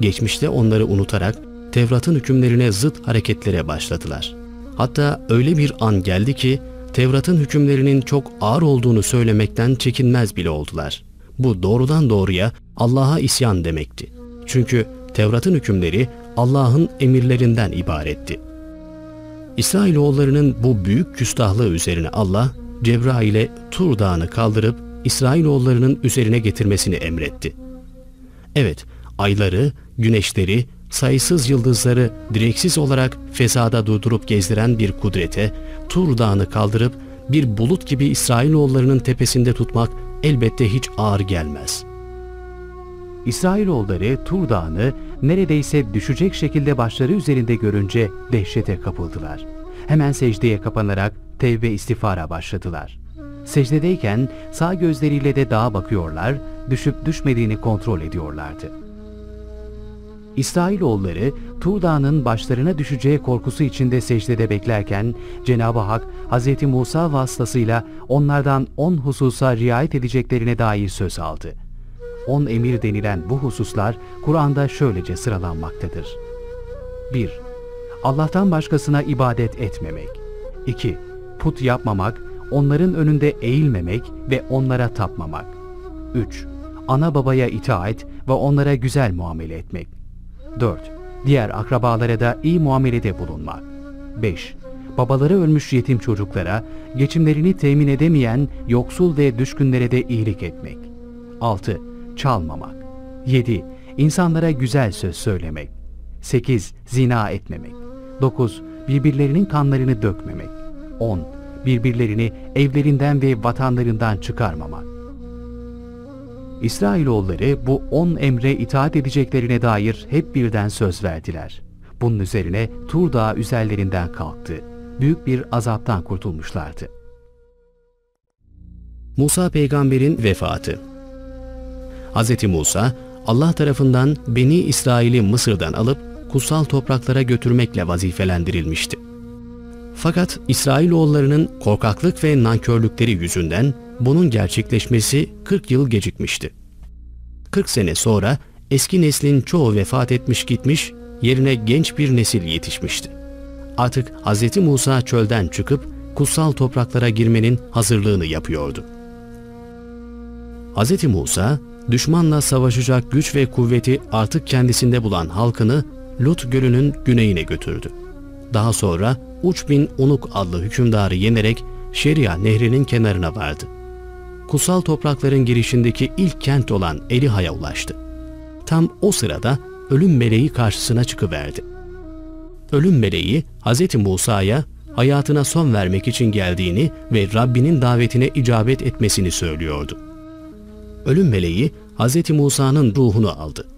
Geçmişte onları unutarak Tevrat'ın hükümlerine zıt hareketlere başladılar. Hatta öyle bir an geldi ki Tevrat'ın hükümlerinin çok ağır olduğunu söylemekten çekinmez bile oldular. Bu doğrudan doğruya Allah'a isyan demekti. Çünkü Tevrat'ın hükümleri Allah'ın emirlerinden ibaretti. İsrailoğullarının bu büyük küstahlığı üzerine Allah, Cebrail'e Tur Dağı'nı kaldırıp İsrailoğullarının üzerine getirmesini emretti. Evet, ayları, güneşleri, sayısız yıldızları direksiz olarak fesada durdurup gezdiren bir kudrete, Tur Dağı'nı kaldırıp bir bulut gibi İsrailoğullarının tepesinde tutmak elbette hiç ağır gelmez. İsrailoğulları Tur Dağı'nı neredeyse düşecek şekilde başları üzerinde görünce dehşete kapıldılar. Hemen secdeye kapanarak tevbe istifara başladılar. Secdedeyken sağ gözleriyle de dağa bakıyorlar, düşüp düşmediğini kontrol ediyorlardı. İsrailoğulları Tur Dağı'nın başlarına düşeceği korkusu içinde secdede beklerken Cenab-ı Hak Hz. Musa vasıtasıyla onlardan on hususa riayet edeceklerine dair söz aldı. On emir denilen bu hususlar Kur'an'da şöylece sıralanmaktadır. 1. Allah'tan başkasına ibadet etmemek. 2. Put yapmamak, onların önünde eğilmemek ve onlara tapmamak. 3. Ana babaya itaat ve onlara güzel muamele etmek. 4. Diğer akrabalara da iyi muamelede bulunmak. 5. babaları ölmüş yetim çocuklara, geçimlerini temin edemeyen yoksul ve düşkünlere de iyilik etmek. 6. Çalmamak. 7. İnsanlara güzel söz söylemek. 8. Zina etmemek. 9. Birbirlerinin kanlarını dökmemek. 10. Birbirlerini evlerinden ve vatanlarından çıkarmamak. İsrailoğulları bu on emre itaat edeceklerine dair hep birden söz verdiler. Bunun üzerine Tur Dağı üzerlerinden kalktı. Büyük bir azaptan kurtulmuşlardı. Musa peygamberin vefatı Hz. Musa, Allah tarafından Beni İsrail'i Mısır'dan alıp kutsal topraklara götürmekle vazifelendirilmişti. Fakat İsrailoğullarının korkaklık ve nankörlükleri yüzünden bunun gerçekleşmesi 40 yıl gecikmişti. 40 sene sonra eski neslin çoğu vefat etmiş gitmiş, yerine genç bir nesil yetişmişti. Artık Hz. Musa çölden çıkıp kutsal topraklara girmenin hazırlığını yapıyordu. Hz. Musa, düşmanla savaşacak güç ve kuvveti artık kendisinde bulan halkını Lut Gölü'nün güneyine götürdü. Daha sonra Uç bin Unuk adlı hükümdarı yenerek Şeria nehrinin kenarına vardı. Kutsal toprakların girişindeki ilk kent olan Eliha'ya ulaştı. Tam o sırada ölüm meleği karşısına çıkıverdi. Ölüm meleği Hz. Musa'ya hayatına son vermek için geldiğini ve Rabbinin davetine icabet etmesini söylüyordu. Ölüm meleği Hz. Musa'nın ruhunu aldı